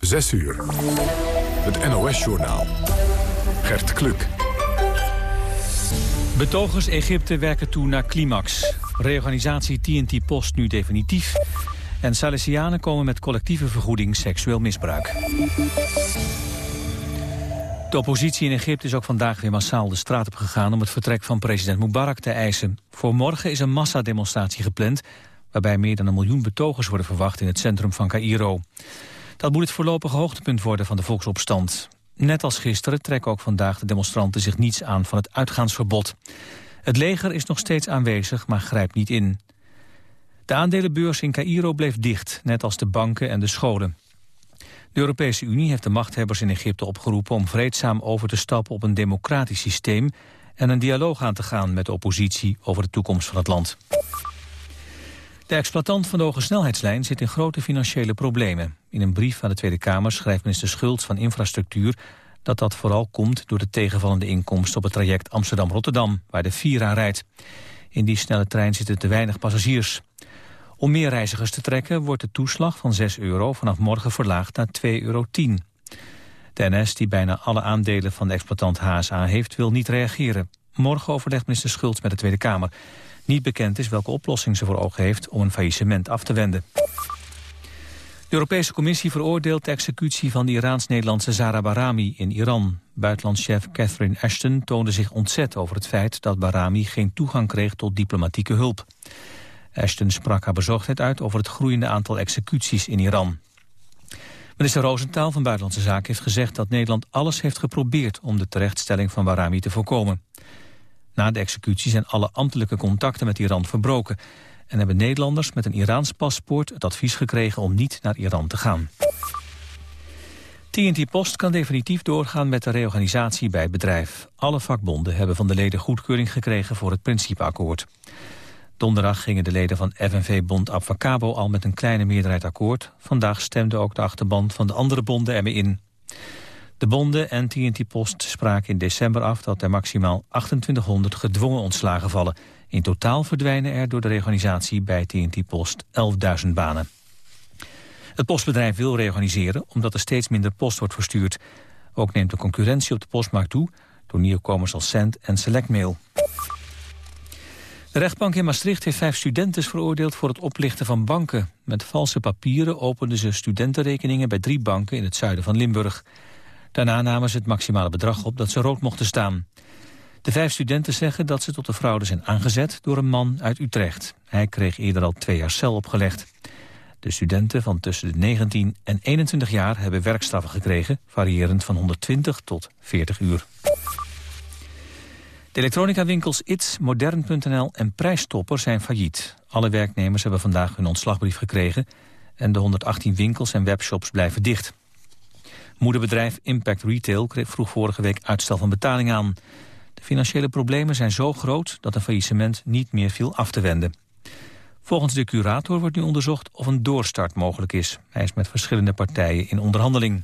6 uur. Het NOS-journaal. Gert Kluk. Betogers Egypte werken toe naar climax. Reorganisatie TNT Post nu definitief. En Salesianen komen met collectieve vergoeding seksueel misbruik. De oppositie in Egypte is ook vandaag weer massaal de straat op gegaan... om het vertrek van president Mubarak te eisen. Voor morgen is een massademonstratie gepland... waarbij meer dan een miljoen betogers worden verwacht in het centrum van Cairo. Dat moet het voorlopige hoogtepunt worden van de volksopstand. Net als gisteren trekken ook vandaag de demonstranten zich niets aan van het uitgaansverbod. Het leger is nog steeds aanwezig, maar grijpt niet in. De aandelenbeurs in Cairo bleef dicht, net als de banken en de scholen. De Europese Unie heeft de machthebbers in Egypte opgeroepen om vreedzaam over te stappen op een democratisch systeem en een dialoog aan te gaan met de oppositie over de toekomst van het land. De exploitant van de hoge snelheidslijn zit in grote financiële problemen. In een brief aan de Tweede Kamer schrijft minister Schultz van Infrastructuur dat dat vooral komt door de tegenvallende inkomsten op het traject Amsterdam-Rotterdam, waar de Vira rijdt. In die snelle trein zitten te weinig passagiers. Om meer reizigers te trekken wordt de toeslag van 6 euro vanaf morgen verlaagd naar 2,10 euro. De NS, die bijna alle aandelen van de exploitant HSA heeft, wil niet reageren. Morgen overlegt minister Schultz met de Tweede Kamer. Niet bekend is welke oplossing ze voor ogen heeft om een faillissement af te wenden. De Europese Commissie veroordeelt de executie van de Iraans-Nederlandse Zara Barami in Iran. Buitenlandschef Catherine Ashton toonde zich ontzet over het feit dat Barami geen toegang kreeg tot diplomatieke hulp. Ashton sprak haar bezorgdheid uit over het groeiende aantal executies in Iran. Minister Roosentaal van Buitenlandse Zaken heeft gezegd dat Nederland alles heeft geprobeerd om de terechtstelling van Barami te voorkomen. Na de executie zijn alle ambtelijke contacten met Iran verbroken en hebben Nederlanders met een Iraans paspoort het advies gekregen om niet naar Iran te gaan. TNT Post kan definitief doorgaan met de reorganisatie bij het bedrijf. Alle vakbonden hebben van de leden goedkeuring gekregen voor het principeakkoord. Donderdag gingen de leden van FNV-bond Abfacabo al met een kleine meerderheid akkoord. Vandaag stemde ook de achterband van de andere bonden ermee in. De bonden en TNT Post spraken in december af dat er maximaal 2800 gedwongen ontslagen vallen. In totaal verdwijnen er door de reorganisatie bij TNT Post 11.000 banen. Het postbedrijf wil reorganiseren omdat er steeds minder post wordt verstuurd. Ook neemt de concurrentie op de postmarkt toe door nieuwkomers als Cent en Selectmail. De rechtbank in Maastricht heeft vijf studenten veroordeeld voor het oplichten van banken. Met valse papieren openden ze studentenrekeningen bij drie banken in het zuiden van Limburg. Daarna namen ze het maximale bedrag op dat ze rood mochten staan. De vijf studenten zeggen dat ze tot de fraude zijn aangezet door een man uit Utrecht. Hij kreeg eerder al twee jaar cel opgelegd. De studenten van tussen de 19 en 21 jaar hebben werkstraffen gekregen... variërend van 120 tot 40 uur. De elektronica-winkels ITS, Modern.nl en Prijstopper zijn failliet. Alle werknemers hebben vandaag hun ontslagbrief gekregen... en de 118 winkels en webshops blijven dicht. Moederbedrijf Impact Retail vroeg vorige week uitstel van betaling aan. De financiële problemen zijn zo groot dat een faillissement niet meer viel af te wenden. Volgens de curator wordt nu onderzocht of een doorstart mogelijk is. Hij is met verschillende partijen in onderhandeling.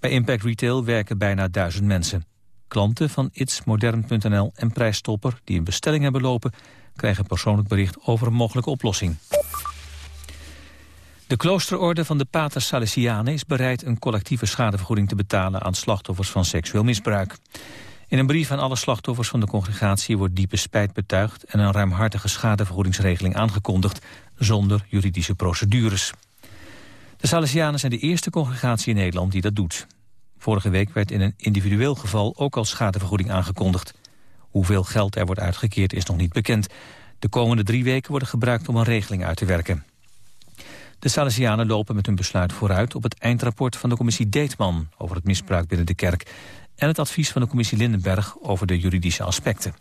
Bij Impact Retail werken bijna duizend mensen. Klanten van itsmodern.nl en Prijsstopper die een bestelling hebben lopen... krijgen persoonlijk bericht over een mogelijke oplossing. De kloosterorde van de Pater Salesianen is bereid een collectieve schadevergoeding te betalen aan slachtoffers van seksueel misbruik. In een brief aan alle slachtoffers van de congregatie wordt diepe spijt betuigd en een ruimhartige schadevergoedingsregeling aangekondigd zonder juridische procedures. De Salesianen zijn de eerste congregatie in Nederland die dat doet. Vorige week werd in een individueel geval ook al schadevergoeding aangekondigd. Hoeveel geld er wordt uitgekeerd is nog niet bekend. De komende drie weken worden gebruikt om een regeling uit te werken. De Salesianen lopen met hun besluit vooruit op het eindrapport van de commissie Deetman over het misbruik binnen de kerk en het advies van de commissie Lindenberg over de juridische aspecten.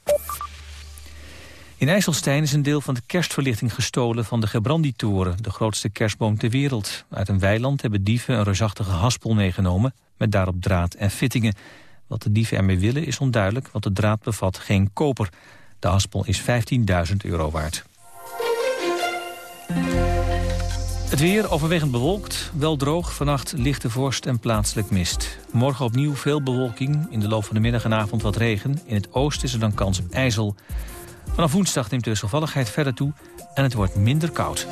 In IJsselstein is een deel van de kerstverlichting gestolen van de Gebrandi-toren, de grootste kerstboom ter wereld. Uit een weiland hebben dieven een reusachtige haspel meegenomen met daarop draad en fittingen. Wat de dieven ermee willen is onduidelijk, want de draad bevat geen koper. De haspel is 15.000 euro waard. Het weer overwegend bewolkt, wel droog, vannacht lichte vorst en plaatselijk mist. Morgen opnieuw veel bewolking, in de loop van de middag en avond wat regen. In het oosten is er dan kans op ijzel. Vanaf woensdag neemt de wisselvalligheid verder toe en het wordt minder koud.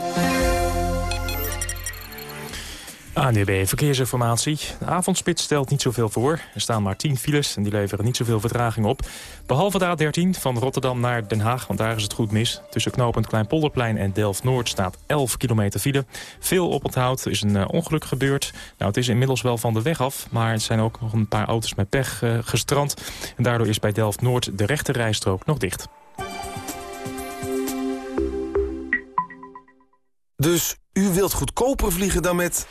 ANDB Verkeersinformatie. De avondspits stelt niet zoveel voor. Er staan maar 10 files en die leveren niet zoveel vertraging op. Behalve de A13 van Rotterdam naar Den Haag, want daar is het goed mis. Tussen knooppunt Kleinpolderplein en Delft-Noord staat 11 kilometer file. Veel oponthoud, er is een uh, ongeluk gebeurd. Nou, het is inmiddels wel van de weg af, maar er zijn ook nog een paar auto's met pech uh, gestrand. En daardoor is bij Delft-Noord de rechte rijstrook nog dicht. Dus u wilt goedkoper vliegen dan met...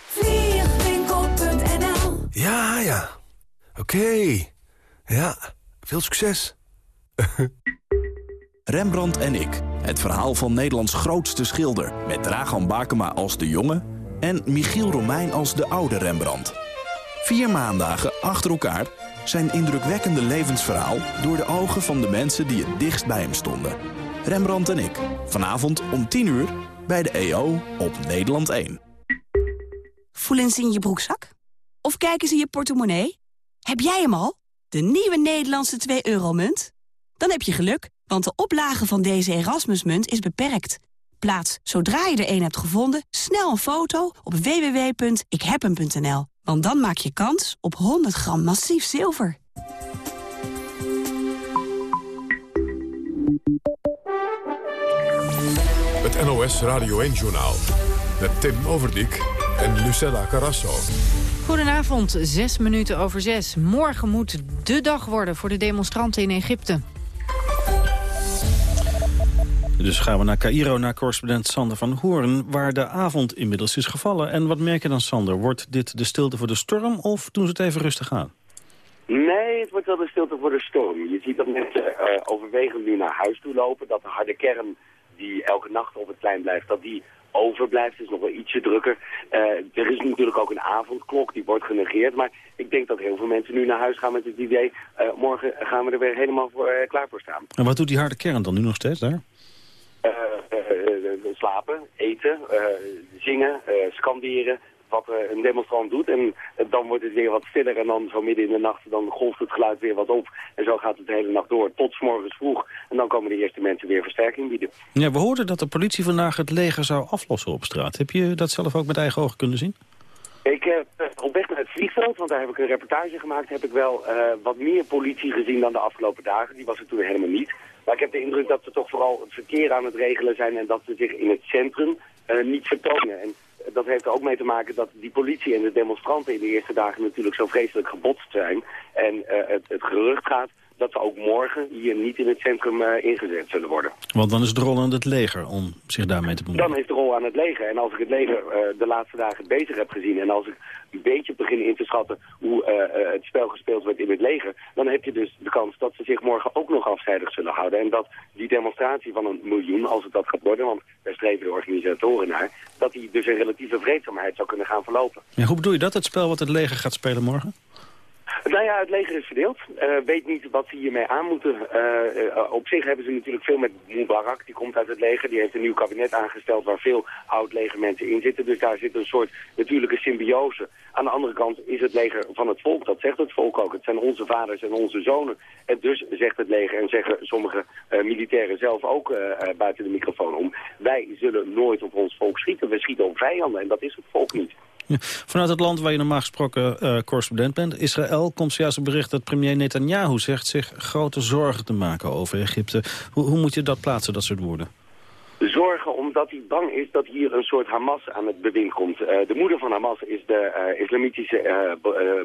Ja, ja. Oké. Okay. Ja, veel succes. Rembrandt en ik. Het verhaal van Nederlands grootste schilder. Met Dragan Bakema als de jonge en Michiel Romein als de oude Rembrandt. Vier maandagen achter elkaar zijn indrukwekkende levensverhaal... door de ogen van de mensen die het dichtst bij hem stonden. Rembrandt en ik. Vanavond om 10 uur bij de EO op Nederland 1. Voelen ze in je broekzak? Of kijken ze in je portemonnee? Heb jij hem al? De nieuwe Nederlandse 2-euro-munt? Dan heb je geluk, want de oplage van deze Erasmusmunt is beperkt. Plaats, zodra je er een hebt gevonden, snel een foto op www.ikhebhem.nl. Want dan maak je kans op 100 gram massief zilver. Het NOS Radio 1-journaal met Tim Overdijk en Lucella Carrasso. Goedenavond, zes minuten over zes. Morgen moet de dag worden voor de demonstranten in Egypte. Dus gaan we naar Cairo, naar correspondent Sander van Hoorn... waar de avond inmiddels is gevallen. En wat merk je dan, Sander? Wordt dit de stilte voor de storm of doen ze het even rustig aan? Nee, het wordt wel de stilte voor de storm. Je ziet dat mensen uh, overwegend nu naar huis toe lopen. Dat de harde kern die elke nacht op het plein blijft, dat die overblijft. Het is nog wel ietsje drukker. Uh, er is natuurlijk ook een avondklok, die wordt genegeerd. Maar ik denk dat heel veel mensen nu naar huis gaan met het idee... Uh, morgen gaan we er weer helemaal voor, uh, klaar voor staan. En wat doet die harde kern dan nu nog steeds daar? slapen, eten, zingen, scanderen, wat een demonstrant doet. En dan wordt het weer wat stiller en dan zo midden in de nacht dan golft het geluid weer wat op. En zo gaat het de hele nacht door tot s morgens vroeg. En dan komen de eerste mensen weer versterking bieden. Ja, we hoorden dat de politie vandaag het leger zou aflossen op straat. Heb je dat zelf ook met eigen ogen kunnen zien? Ik heb uh, op weg naar het vliegveld, want daar heb ik een reportage gemaakt, heb ik wel uh, wat meer politie gezien dan de afgelopen dagen. Die was er toen helemaal niet. Maar ik heb de indruk dat ze toch vooral het verkeer aan het regelen zijn en dat ze zich in het centrum niet vertonen. En dat heeft er ook mee te maken dat die politie en de demonstranten in de eerste dagen natuurlijk zo vreselijk gebotst zijn. En uh, het, het gerucht gaat dat ze ook morgen hier niet in het centrum uh, ingezet zullen worden. Want dan is het rol aan het leger om zich daarmee te bemoeien. Dan is de rol aan het leger. En als ik het leger uh, de laatste dagen bezig heb gezien... en als ik een beetje begin in te schatten hoe uh, het spel gespeeld wordt in het leger... dan heb je dus de kans dat ze zich morgen ook nog afzijdig zullen houden. En dat die demonstratie van een miljoen, als het dat gaat worden... want daar streven de organisatoren naar... dat die dus een relatieve vreedzaamheid zou kunnen gaan verlopen. Ja, hoe bedoel je dat, het spel wat het leger gaat spelen morgen? Nou ja, het leger is verdeeld. Uh, weet niet wat ze hiermee aan moeten. Uh, uh, op zich hebben ze natuurlijk veel met Mubarak, die komt uit het leger. Die heeft een nieuw kabinet aangesteld waar veel oud-legermensen in zitten. Dus daar zit een soort natuurlijke symbiose. Aan de andere kant is het leger van het volk. Dat zegt het volk ook. Het zijn onze vaders en onze zonen. En dus zegt het leger en zeggen sommige militairen zelf ook buiten de microfoon om. Wij zullen nooit op ons volk schieten. We schieten op vijanden en dat is het volk niet. Vanuit het land waar je normaal gesproken uh, correspondent bent, Israël, komt zojuist een bericht dat premier Netanyahu zegt zich grote zorgen te maken over Egypte. Hoe, hoe moet je dat plaatsen, dat soort woorden? Zorgen omdat hij bang is dat hier een soort Hamas aan het bewind komt. Uh, de moeder van Hamas is de uh, islamitische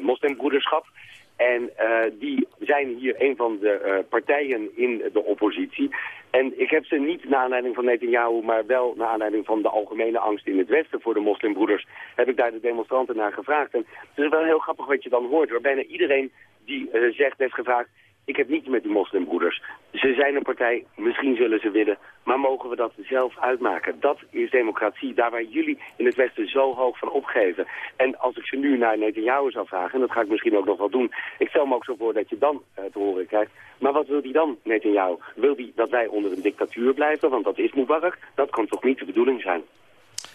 moslimbroederschap. En uh, die zijn hier een van de uh, partijen in de oppositie. En ik heb ze niet naar aanleiding van Netanyahu, maar wel naar aanleiding van de algemene angst in het Westen voor de moslimbroeders, heb ik daar de demonstranten naar gevraagd. En het is wel heel grappig wat je dan hoort, waar bijna iedereen die uh, zegt heeft gevraagd, ik heb niets met die moslimbroeders. Ze zijn een partij, misschien zullen ze willen, maar mogen we dat zelf uitmaken? Dat is democratie, daar waar jullie in het Westen zo hoog van opgeven. En als ik ze nu naar Netanyahu zou vragen, en dat ga ik misschien ook nog wel doen... ik stel me ook zo voor dat je dan uh, te horen krijgt... maar wat wil die dan, Netanyahu? Wil die dat wij onder een dictatuur blijven? Want dat is Mubarak. Dat kan toch niet de bedoeling zijn?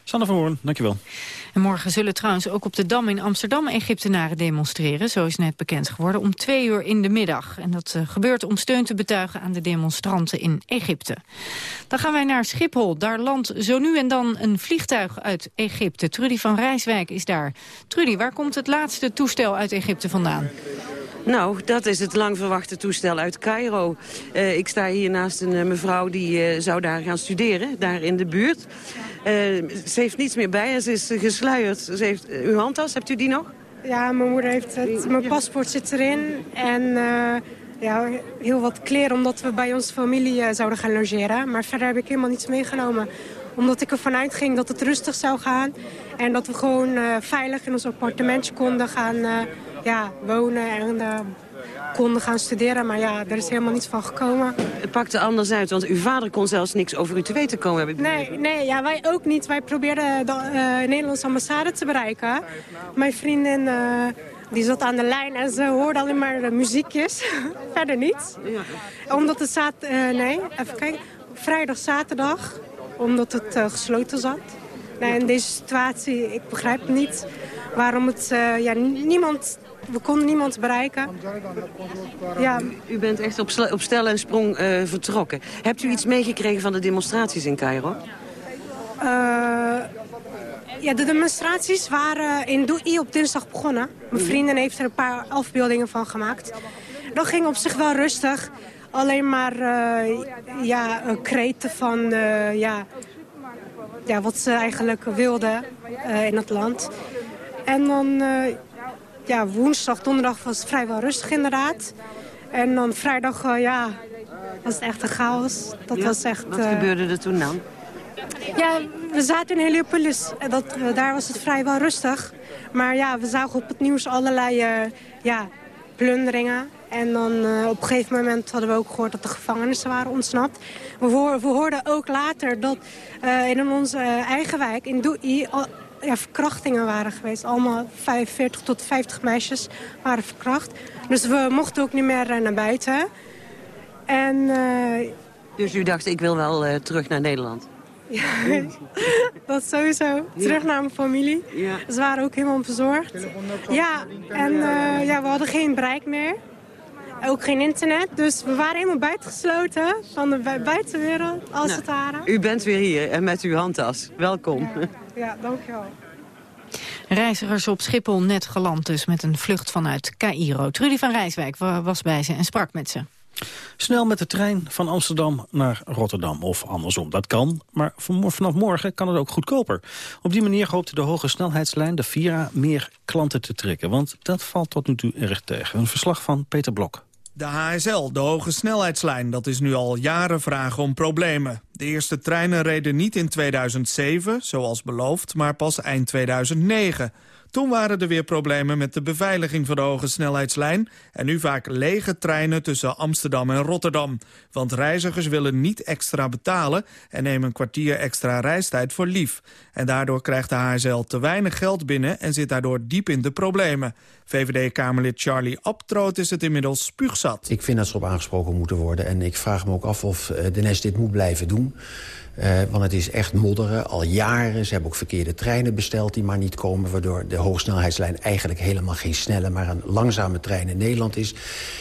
Sanne van Hoorn, dankjewel. En morgen zullen trouwens ook op de Dam in Amsterdam Egyptenaren demonstreren. Zo is net bekend geworden, om twee uur in de middag. En dat uh, gebeurt om steun te betuigen aan de demonstranten in Egypte. Dan gaan wij naar Schiphol. Daar landt zo nu en dan een vliegtuig uit Egypte. Trudy van Rijswijk is daar. Trudy, waar komt het laatste toestel uit Egypte vandaan? Nou, dat is het lang verwachte toestel uit Cairo. Uh, ik sta hier naast een uh, mevrouw die uh, zou daar gaan studeren, daar in de buurt. Ze heeft niets meer bij en ze is gesluierd. Ze heeft, uw handtas, hebt u die nog? Ja, mijn moeder heeft het. Mijn paspoort zit erin en ja, heel wat kleren omdat we bij onze familie zouden gaan logeren. Maar verder heb ik helemaal niets meegenomen omdat ik ervan uitging dat het rustig zou gaan. En dat we gewoon veilig in ons appartementje konden gaan ja, wonen en konden gaan studeren. Maar ja, er is helemaal niets van gekomen. Het pakte anders uit, want uw vader kon zelfs niks over u te weten komen. Heb ik nee, nee ja, wij ook niet. Wij probeerden de uh, Nederlandse ambassade te bereiken. Mijn vriendin... Uh, die zat aan de lijn en ze hoorde alleen maar de muziekjes. Verder niet. Ja. Omdat het zat... nee, even kijken. Vrijdag, zaterdag. Omdat het gesloten zat. Nee, in deze situatie, ik begrijp niet waarom het... ja, niemand we konden niemand bereiken. Ja. U bent echt op, op stel en sprong uh, vertrokken. Hebt u iets meegekregen van de demonstraties in Cairo? Uh, ja, de demonstraties waren in Douai op dinsdag begonnen. Mijn vriendin heeft er een paar afbeeldingen van gemaakt. Dat ging op zich wel rustig. Alleen maar uh, ja, kreten van ja, ja, wat ze eigenlijk wilden in het land. En dan ja, woensdag, donderdag was het vrijwel rustig inderdaad. En dan vrijdag, uh, ja, was het echt een chaos. Dat was echt, Wat gebeurde er toen dan? Ja, we zaten in Heliopolis. Dat, uh, daar was het vrijwel rustig. Maar ja, we zagen op het nieuws allerlei ja, plunderingen. En dan op een gegeven moment hadden we ook gehoord dat de gevangenissen waren ontsnapt. We, hoor, we hoorden ook later dat in onze eigen wijk, in Douai ja, verkrachtingen waren geweest. Allemaal 45 tot 50 meisjes waren verkracht. Dus we mochten ook niet meer eh, naar buiten. En, uh, dus u dacht, ik wil wel uh, terug naar Nederland? Ja, dat sowieso. Terug naar mijn familie. Ja. Ze waren ook helemaal bezorgd. Ja, en uh, ja, we hadden geen bereik meer. Ook geen internet, dus we waren helemaal buitengesloten van de buitenwereld, als nou, het ware. U bent weer hier en met uw handtas. Welkom. Ja, ja dankjewel. Reizigers op Schiphol net geland dus met een vlucht vanuit Cairo. Trudy van Rijswijk was bij ze en sprak met ze. Snel met de trein van Amsterdam naar Rotterdam of andersom. Dat kan, maar vanaf morgen kan het ook goedkoper. Op die manier hoopt de hoge snelheidslijn, de Vira, meer klanten te trekken. Want dat valt tot nu toe erg tegen. Een verslag van Peter Blok. De HSL, de hoge snelheidslijn, dat is nu al jaren vragen om problemen. De eerste treinen reden niet in 2007, zoals beloofd, maar pas eind 2009. Toen waren er weer problemen met de beveiliging van de hoge snelheidslijn... en nu vaak lege treinen tussen Amsterdam en Rotterdam. Want reizigers willen niet extra betalen... en nemen een kwartier extra reistijd voor lief. En daardoor krijgt de HSL te weinig geld binnen... en zit daardoor diep in de problemen. VVD-Kamerlid Charlie Abtroot is het inmiddels spuugzat. Ik vind dat ze op aangesproken moeten worden. En ik vraag me ook af of eh, de dit moet blijven doen. Uh, want het is echt modderen, al jaren. Ze hebben ook verkeerde treinen besteld die maar niet komen... waardoor de hoogsnelheidslijn eigenlijk helemaal geen snelle... maar een langzame trein in Nederland is.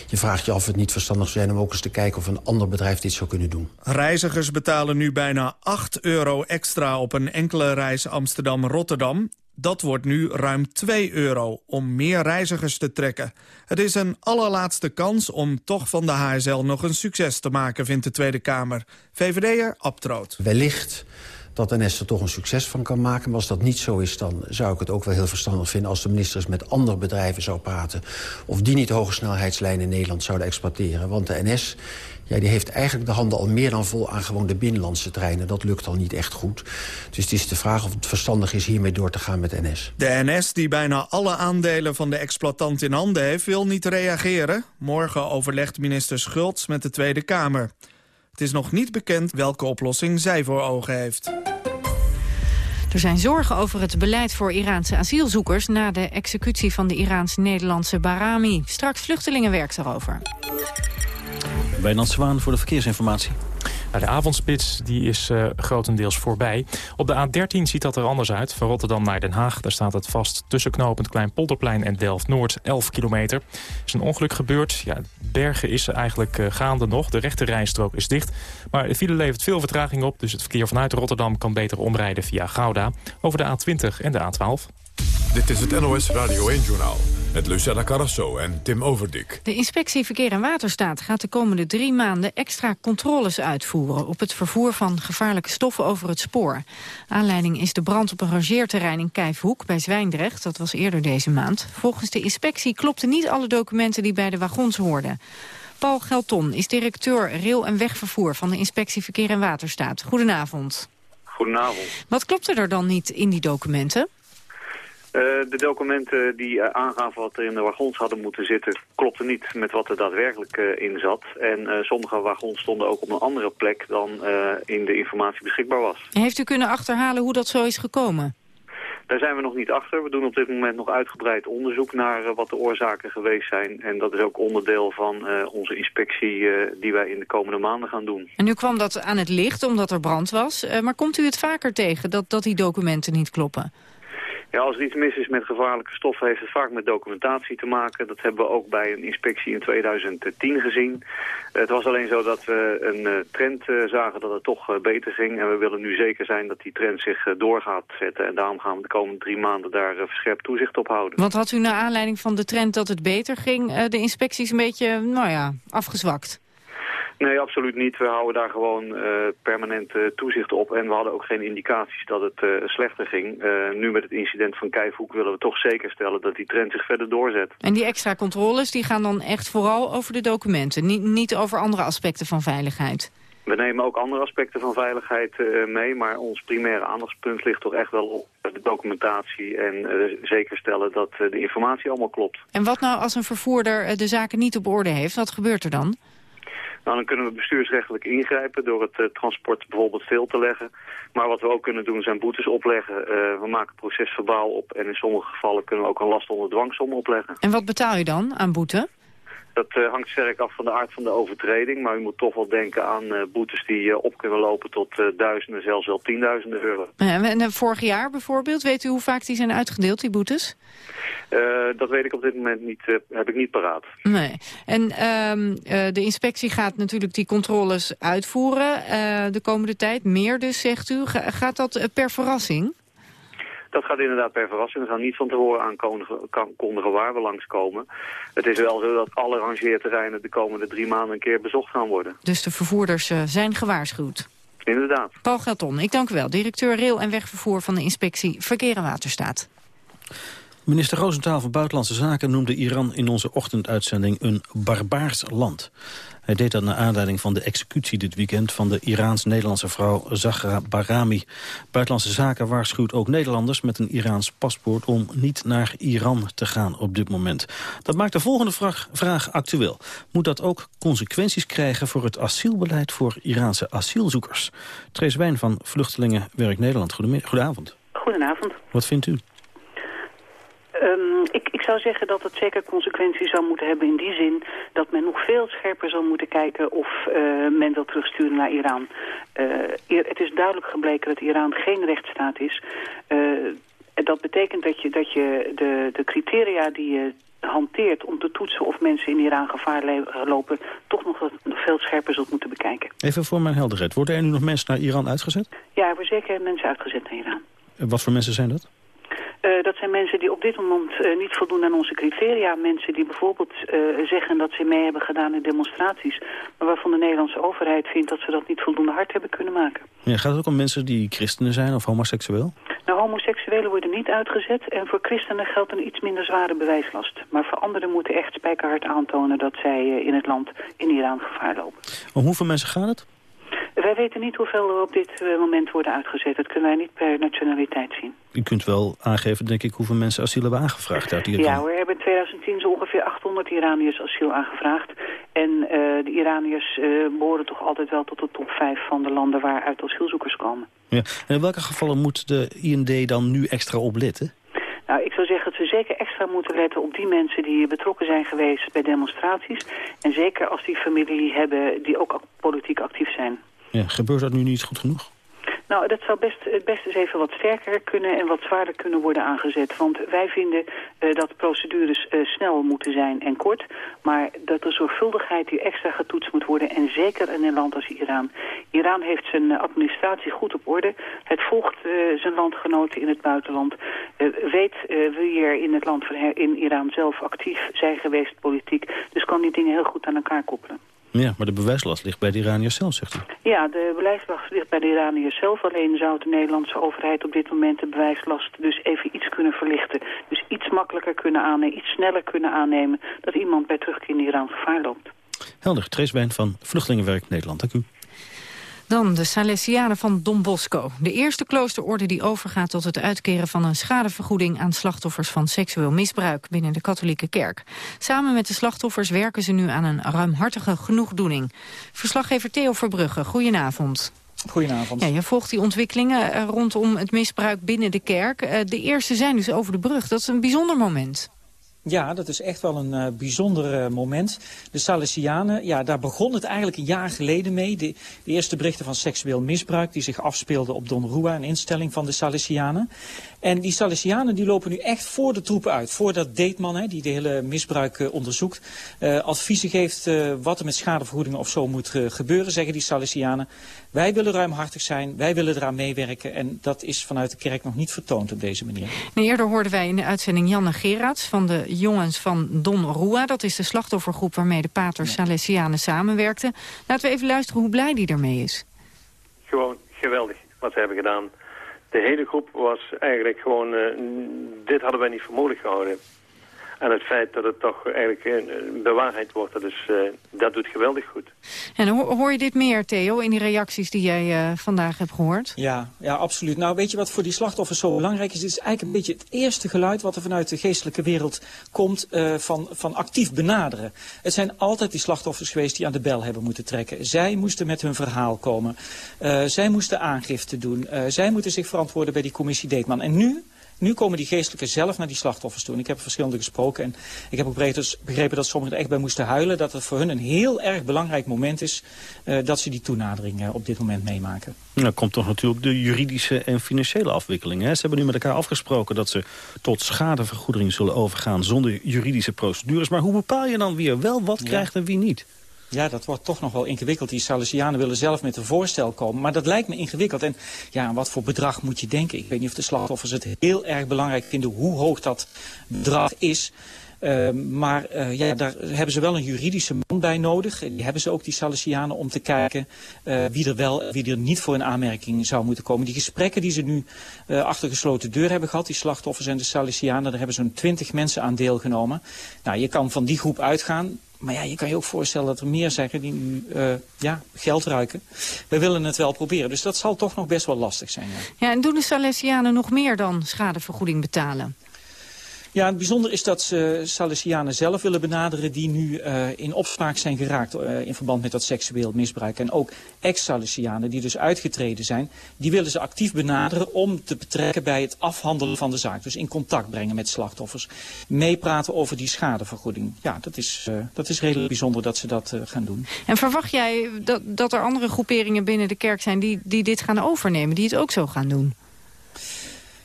Je vraagt je af of het niet verstandig zou zijn om ook eens te kijken... of een ander bedrijf dit zou kunnen doen. Reizigers betalen nu bijna 8 euro extra op een enkele reis Amsterdam-Rotterdam. Dat wordt nu ruim 2 euro om meer reizigers te trekken. Het is een allerlaatste kans om toch van de HSL nog een succes te maken, vindt de Tweede Kamer. VVD'er Abtroot. Wellicht dat NS er toch een succes van kan maken. Maar als dat niet zo is, dan zou ik het ook wel heel verstandig vinden... als de minister met andere bedrijven zou praten... of die niet hoge snelheidslijnen in Nederland zouden exploiteren. Want de NS ja, die heeft eigenlijk de handen al meer dan vol aan gewoon de binnenlandse treinen. Dat lukt al niet echt goed. Dus het is de vraag of het verstandig is hiermee door te gaan met NS. De NS, die bijna alle aandelen van de exploitant in handen heeft, wil niet reageren. Morgen overlegt minister Schultz met de Tweede Kamer. Het is nog niet bekend welke oplossing zij voor ogen heeft. Er zijn zorgen over het beleid voor Iraanse asielzoekers... na de executie van de Iraans-Nederlandse Barami. Straks vluchtelingenwerk daarover. Wijnand Zwaan voor de verkeersinformatie. Nou, de avondspits die is uh, grotendeels voorbij. Op de A13 ziet dat er anders uit. Van Rotterdam naar Den Haag. Daar staat het vast tussen knooppunt Kleinpolderplein en Delft-Noord. 11 kilometer. Er is een ongeluk gebeurd. Ja, Bergen is eigenlijk uh, gaande nog. De rechte rijstrook is dicht. Maar de file levert veel vertraging op. Dus het verkeer vanuit Rotterdam kan beter omrijden via Gouda. Over de A20 en de A12. Dit is het NOS Radio 1-journaal met Lucella Carrasso en Tim Overdik. De inspectie Verkeer en Waterstaat gaat de komende drie maanden extra controles uitvoeren op het vervoer van gevaarlijke stoffen over het spoor. Aanleiding is de brand op een rangeerterrein in Kijfhoek bij Zwijndrecht. Dat was eerder deze maand. Volgens de inspectie klopten niet alle documenten die bij de wagons hoorden. Paul Gelton is directeur rail- en wegvervoer van de inspectie Verkeer en Waterstaat. Goedenavond. Goedenavond. Wat klopte er dan niet in die documenten? Uh, de documenten die uh, aangaven wat er in de wagons hadden moeten zitten... klopten niet met wat er daadwerkelijk uh, in zat. En sommige wagons stonden ook op een andere plek dan in de informatie beschikbaar was. Heeft u kunnen achterhalen hoe dat zo is gekomen? Daar zijn we nog niet achter. We doen op dit moment nog uitgebreid onderzoek naar wat de oorzaken geweest zijn. En dat is ook onderdeel van onze inspectie die wij in de komende maanden gaan doen. En nu kwam dat aan het licht omdat er brand was. maar komt u het vaker tegen dat, dat die documenten niet kloppen? Ja, als er iets mis is met gevaarlijke stoffen heeft het vaak met documentatie te maken. Dat hebben we ook bij een inspectie in 2010 gezien. Het was alleen zo dat we een uh, trend uh, zagen dat het toch uh, beter ging. En we willen nu zeker zijn dat die trend zich door gaat zetten. En daarom gaan we de komende drie maanden daar verscherpt toezicht op houden. Want had u naar aanleiding van de trend dat het beter ging... de inspecties een beetje, nou ja, afgezwakt? Nee, absoluut niet. We houden daar gewoon uh, permanent uh, toezicht op. En we hadden ook geen indicaties dat het uh, slechter ging. nu met het incident van Kijfhoek willen we toch zeker stellen dat die trend zich verder doorzet. En die extra controles die gaan dan echt vooral over de documenten, niet, niet over andere aspecten van veiligheid? We nemen ook andere aspecten van veiligheid mee, maar ons primaire aandachtspunt ligt toch echt wel op de documentatie en zeker stellen dat de informatie allemaal klopt. En wat nou als een vervoerder de zaken niet op orde heeft, wat gebeurt er dan? Nou, dan kunnen we bestuursrechtelijk ingrijpen door het uh, transport bijvoorbeeld stil te leggen. Maar wat we ook kunnen doen zijn boetes opleggen. Uh, we maken procesverbaal op en in sommige gevallen kunnen we ook een last onder dwangsom opleggen. En wat betaal je dan aan boete? Dat uh, hangt sterk af van de aard van de overtreding. Maar u moet toch wel denken aan uh, boetes die uh, op kunnen lopen tot duizenden, zelfs wel tienduizenden euro. En vorig jaar bijvoorbeeld, weet u hoe vaak die zijn uitgedeeld, die boetes? dat weet ik op dit moment niet, heb ik niet paraat. Nee. En um, de inspectie gaat natuurlijk die controles uitvoeren de komende tijd. Meer dus, zegt u. Ga, gaat dat per verrassing? Dat gaat inderdaad per verrassing. We gaan niet van tevoren aankondigen waar we langskomen. Het is wel zo dat alle rangeerterreinen de komende drie maanden een keer bezocht gaan worden. Dus de vervoerders uh, zijn gewaarschuwd? Inderdaad. Paul Gelton, ik dank u wel. Directeur Rail en Wegvervoer van de Inspectie Verkeer en Waterstaat. Minister Roosentaal van Buitenlandse Zaken noemde Iran in onze ochtenduitzending een barbaars land. Hij deed dat naar aanleiding van de executie dit weekend van de Iraans-Nederlandse vrouw Zahra Barami. Buitenlandse Zaken waarschuwt ook Nederlanders met een Iraans paspoort om niet naar Iran te gaan op dit moment. Dat maakt de volgende vraag, vraag actueel. Moet dat ook consequenties krijgen voor het asielbeleid voor Iraanse asielzoekers? Trees Wijn van Vluchtelingenwerk Nederland, goedenavond. Goedenavond. Wat vindt u? Um, ik, ik zou zeggen dat het zeker consequenties zou moeten hebben in die zin dat men nog veel scherper zal moeten kijken of uh, men wil terugsturen naar Iran. Uh, het is duidelijk gebleken dat Iran geen rechtsstaat is. Uh, dat betekent dat je, dat je de, de criteria die je hanteert om te toetsen of mensen in Iran gevaar lopen... toch nog veel scherper zult moeten bekijken. Even voor mijn helderheid. Worden er nu nog mensen naar Iran uitgezet? Ja, er worden zeker mensen uitgezet naar Iran. Wat voor mensen zijn dat? Uh, dat zijn mensen die op dit moment uh, niet voldoen aan onze criteria. Mensen die bijvoorbeeld uh, zeggen dat ze mee hebben gedaan in demonstraties. Maar waarvan de Nederlandse overheid vindt dat ze dat niet voldoende hard hebben kunnen maken. Ja, gaat het ook om mensen die christenen zijn of homoseksueel? Nou, homoseksuelen worden niet uitgezet. En voor christenen geldt een iets minder zware bewijslast. Maar voor anderen moeten echt spijkerhard aantonen dat zij in het land in Iran gevaar lopen. Om hoeveel mensen gaat het? Wij weten niet hoeveel er op dit moment worden uitgezet. Dat kunnen wij niet per nationaliteit zien. U kunt wel aangeven, denk ik, hoeveel mensen asiel hebben aangevraagd uit Iran. Ja, we hebben in 2010 zo ongeveer 800 Iraniërs asiel aangevraagd. En uh, de Iraniërs uh, behoren toch altijd wel tot de top 5 van de landen waaruit asielzoekers komen. Ja. En in welke gevallen moet de IND dan nu extra op letten? Nou, ik zou zeggen dat we zeker extra moeten letten op die mensen die betrokken zijn geweest bij demonstraties. En zeker als die familie hebben die ook politiek actief zijn. Gebeurt dat nu niet goed genoeg? Nou, dat zou best, het best eens even wat sterker kunnen en wat zwaarder kunnen worden aangezet. Want wij vinden uh, dat procedures uh, snel moeten zijn en kort. Maar dat de zorgvuldigheid hier extra getoetst moet worden. En zeker in een land als Iran. Iran heeft zijn administratie goed op orde. Het volgt zijn landgenoten in het buitenland. weet wie er in het land van in Iran zelf actief zijn geweest politiek. Dus kan die dingen heel goed aan elkaar koppelen. Ja, maar de bewijslast ligt bij de Iraniërs zelf, zegt u. Ja, de bewijslast ligt bij de Iraniërs zelf. Alleen zou de Nederlandse overheid op dit moment de bewijslast dus even iets kunnen verlichten. Dus iets makkelijker kunnen aannemen, iets sneller kunnen aannemen... dat iemand bij terugkeer in Iran gevaar loopt. Helder, Trace van Vluchtelingenwerk Nederland. Dank u. Dan de Salesianen van Don Bosco. De eerste kloosterorde die overgaat tot het uitkeren van een schadevergoeding aan slachtoffers van seksueel misbruik binnen de katholieke kerk. Samen met de slachtoffers werken ze nu aan een ruimhartige genoegdoening. Verslaggever Theo Verbrugge, goedenavond. Goedenavond. Ja, je volgt die ontwikkelingen eh, rondom het misbruik binnen de kerk. Eh, de eerste zijn dus over de brug. Dat is een bijzonder moment. Ja, dat is echt wel een uh, bijzonder uh, moment. De Salesianen, ja, daar begon het eigenlijk een jaar geleden mee. De, de, eerste berichten van seksueel misbruik die zich afspeelden op Don Rua, een instelling van de Salesianen. En die Salesianen die lopen nu echt voor de troepen uit. Voordat Deetman, hè, die de hele misbruik uh, onderzoekt, adviezen geeft wat er met schadevergoedingen of zo moet gebeuren, zeggen die Salesianen. Wij willen ruimhartig zijn, wij willen eraan meewerken. En dat is vanuit de kerk nog niet vertoond op deze manier. Nee, eerder hoorden wij in de uitzending Janne Gerards van de jongens van Don Rua. Dat is de slachtoffergroep waarmee de paters ja. Salesianen samenwerkten. Laten we even luisteren hoe blij die ermee is. Gewoon geweldig wat ze hebben gedaan. De hele groep was eigenlijk gewoon... Uh, dit hadden wij niet voor mogelijk gehouden. En het feit dat het toch eigenlijk bewaarheid wordt, dat, is, uh, dat doet geweldig goed. En hoor je dit meer, Theo, in die reacties die jij uh, vandaag hebt gehoord? Ja, ja, absoluut. Nou, weet je wat voor die slachtoffers zo belangrijk is? Dit is eigenlijk een beetje het eerste geluid wat er vanuit de geestelijke wereld komt uh, van, van actief benaderen. Het zijn altijd die slachtoffers geweest die aan de bel hebben moeten trekken. Zij moesten met hun verhaal komen. zij moesten aangifte doen. zij moeten zich verantwoorden bij die commissie Deetman. En nu nu komen die geestelijken zelf naar die slachtoffers toe. En ik heb verschillende gesproken en ik heb ook begrepen dat sommigen er echt bij moesten huilen. Dat het voor hun een heel erg belangrijk moment is uh, dat ze die toenadering uh, op dit moment meemaken. Nou komt toch natuurlijk de juridische en financiële afwikkeling. Hè? Ze hebben nu met elkaar afgesproken dat ze tot schadevergoeding zullen overgaan zonder juridische procedures. Maar hoe bepaal je dan wie er wel wat krijgt en wie niet? Ja, dat wordt toch nog wel ingewikkeld. Die Salesianen willen zelf met een voorstel komen. Maar dat lijkt me ingewikkeld. En ja, wat voor bedrag moet je denken? Ik weet niet of de slachtoffers het heel erg belangrijk vinden hoe hoog dat bedrag is. Uh, maar uh, ja, daar hebben ze wel een juridische man bij nodig. Die hebben ze ook, die Salesianen, om te kijken uh, wie er wel, wie er niet voor een aanmerking zou moeten komen. Die gesprekken die ze nu achter gesloten deur hebben gehad, die slachtoffers en de Salesianen, daar hebben zo'n twintig mensen aan deelgenomen. Nou, je kan van die groep uitgaan. Maar ja, je kan je ook voorstellen dat er meer zeggen die nu uh, ja, geld ruiken. We willen het wel proberen, dus dat zal toch nog best wel lastig zijn. Ja, ja en doen de Salesianen nog meer dan schadevergoeding betalen? Ja, het bijzonder is dat ze Salesianen zelf willen benaderen... die nu uh, in opspraak zijn geraakt uh, in verband met dat seksueel misbruik. En ook ex-Salesianen die dus uitgetreden zijn... die willen ze actief benaderen om te betrekken bij het afhandelen van de zaak. Dus in contact brengen met slachtoffers. Meepraten over die schadevergoeding. Ja, dat is, uh, dat is redelijk bijzonder dat ze dat gaan doen. En verwacht jij dat, dat er andere groeperingen binnen de kerk zijn... Die, die dit gaan overnemen, die het ook zo gaan doen?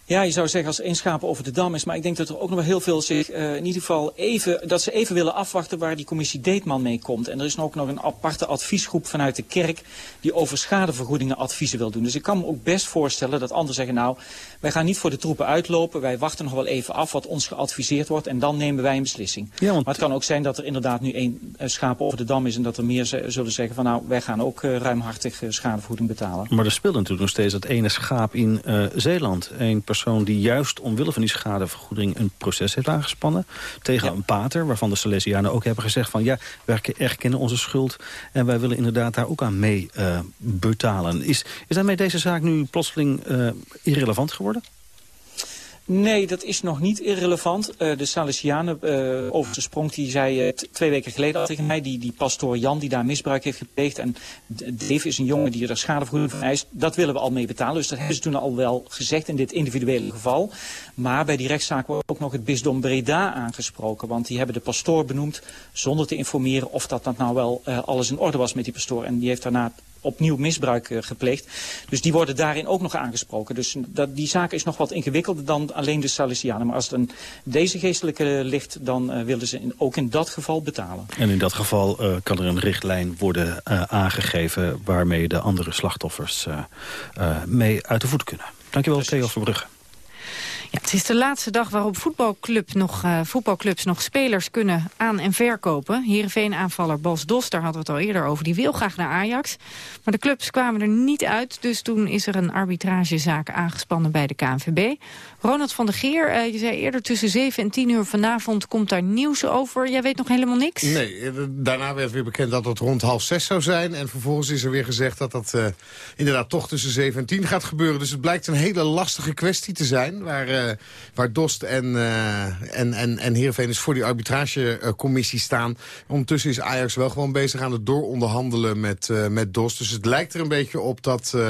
Ja, je zou zeggen als één schapen over de dam is. Maar ik denk dat er ook nog wel heel veel zich uh, in ieder geval even... dat ze even willen afwachten waar die commissie Deetman mee komt. En er is ook nog een aparte adviesgroep vanuit de kerk... die over schadevergoedingen adviezen wil doen. Dus ik kan me ook best voorstellen dat anderen zeggen... nou, wij gaan niet voor de troepen uitlopen. Wij wachten nog wel even af wat ons geadviseerd wordt. En dan nemen wij een beslissing. Ja, want... Maar het kan ook zijn dat er inderdaad nu één uh, schaap over de dam is... en dat er meer zullen zeggen van nou, wij gaan ook uh, ruimhartig schadevergoeding betalen. Maar er speelt natuurlijk nog steeds dat ene schaap in Zeeland. Eén persoon die juist omwille van die schadevergoeding een proces heeft aangespannen tegen ja. een pater, waarvan de Salesianen ook hebben gezegd van ja, wij erkennen onze schuld en wij willen inderdaad daar ook aan mee uh, betalen. Is, is daarmee deze zaak nu plotseling uh, irrelevant geworden? Nee, dat is nog niet irrelevant. Uh, de Salesianen, uh, de sprong, die zei uh, twee weken geleden al tegen mij... Die, die pastoor Jan, die daar misbruik heeft gepleegd... en Dave is een jongen die er schadevergoeding van eist... dat willen we al mee betalen. Dus dat hebben ze toen al wel gezegd in dit individuele geval. Maar bij die rechtszaak wordt ook nog het bisdom Breda aangesproken. Want die hebben de pastoor benoemd zonder te informeren... of dat, dat nou wel alles in orde was met die pastoor. En die heeft daarna opnieuw misbruik gepleegd. Dus die worden daarin ook nog aangesproken. Dus dat, die zaak is nog wat ingewikkelder dan alleen de Salesianen. Maar als het een, deze geestelijke ligt, dan willen ze in, ook in dat geval betalen. En in dat geval kan er een richtlijn worden aangegeven... waarmee de andere slachtoffers mee uit de voet kunnen. Dankjewel, Theo Verbrugge. Het is de laatste dag waarop voetbalclub nog, uh, voetbalclubs nog spelers kunnen aan- en verkopen. Heerenveen-aanvaller Bas Dos, daar hadden we het al eerder over, die wil graag naar Ajax. Maar de clubs kwamen er niet uit, dus toen is er een arbitragezaak aangespannen bij de KNVB. Ronald van der Geer, uh, je zei eerder tussen 7 en 10 uur vanavond komt daar nieuws over. Jij weet nog helemaal niks? Nee, eh, daarna werd weer bekend dat het rond half zes zou zijn. En vervolgens is er weer gezegd dat dat inderdaad toch tussen 7 en 10 gaat gebeuren. Dus het blijkt een hele lastige kwestie te zijn... waar waar Dost en, uh, en, en, en Heerenveen dus voor die arbitragecommissie staan. Ondertussen is Ajax wel gewoon bezig aan het dooronderhandelen met, uh, met Dost. Dus het lijkt er een beetje op dat uh,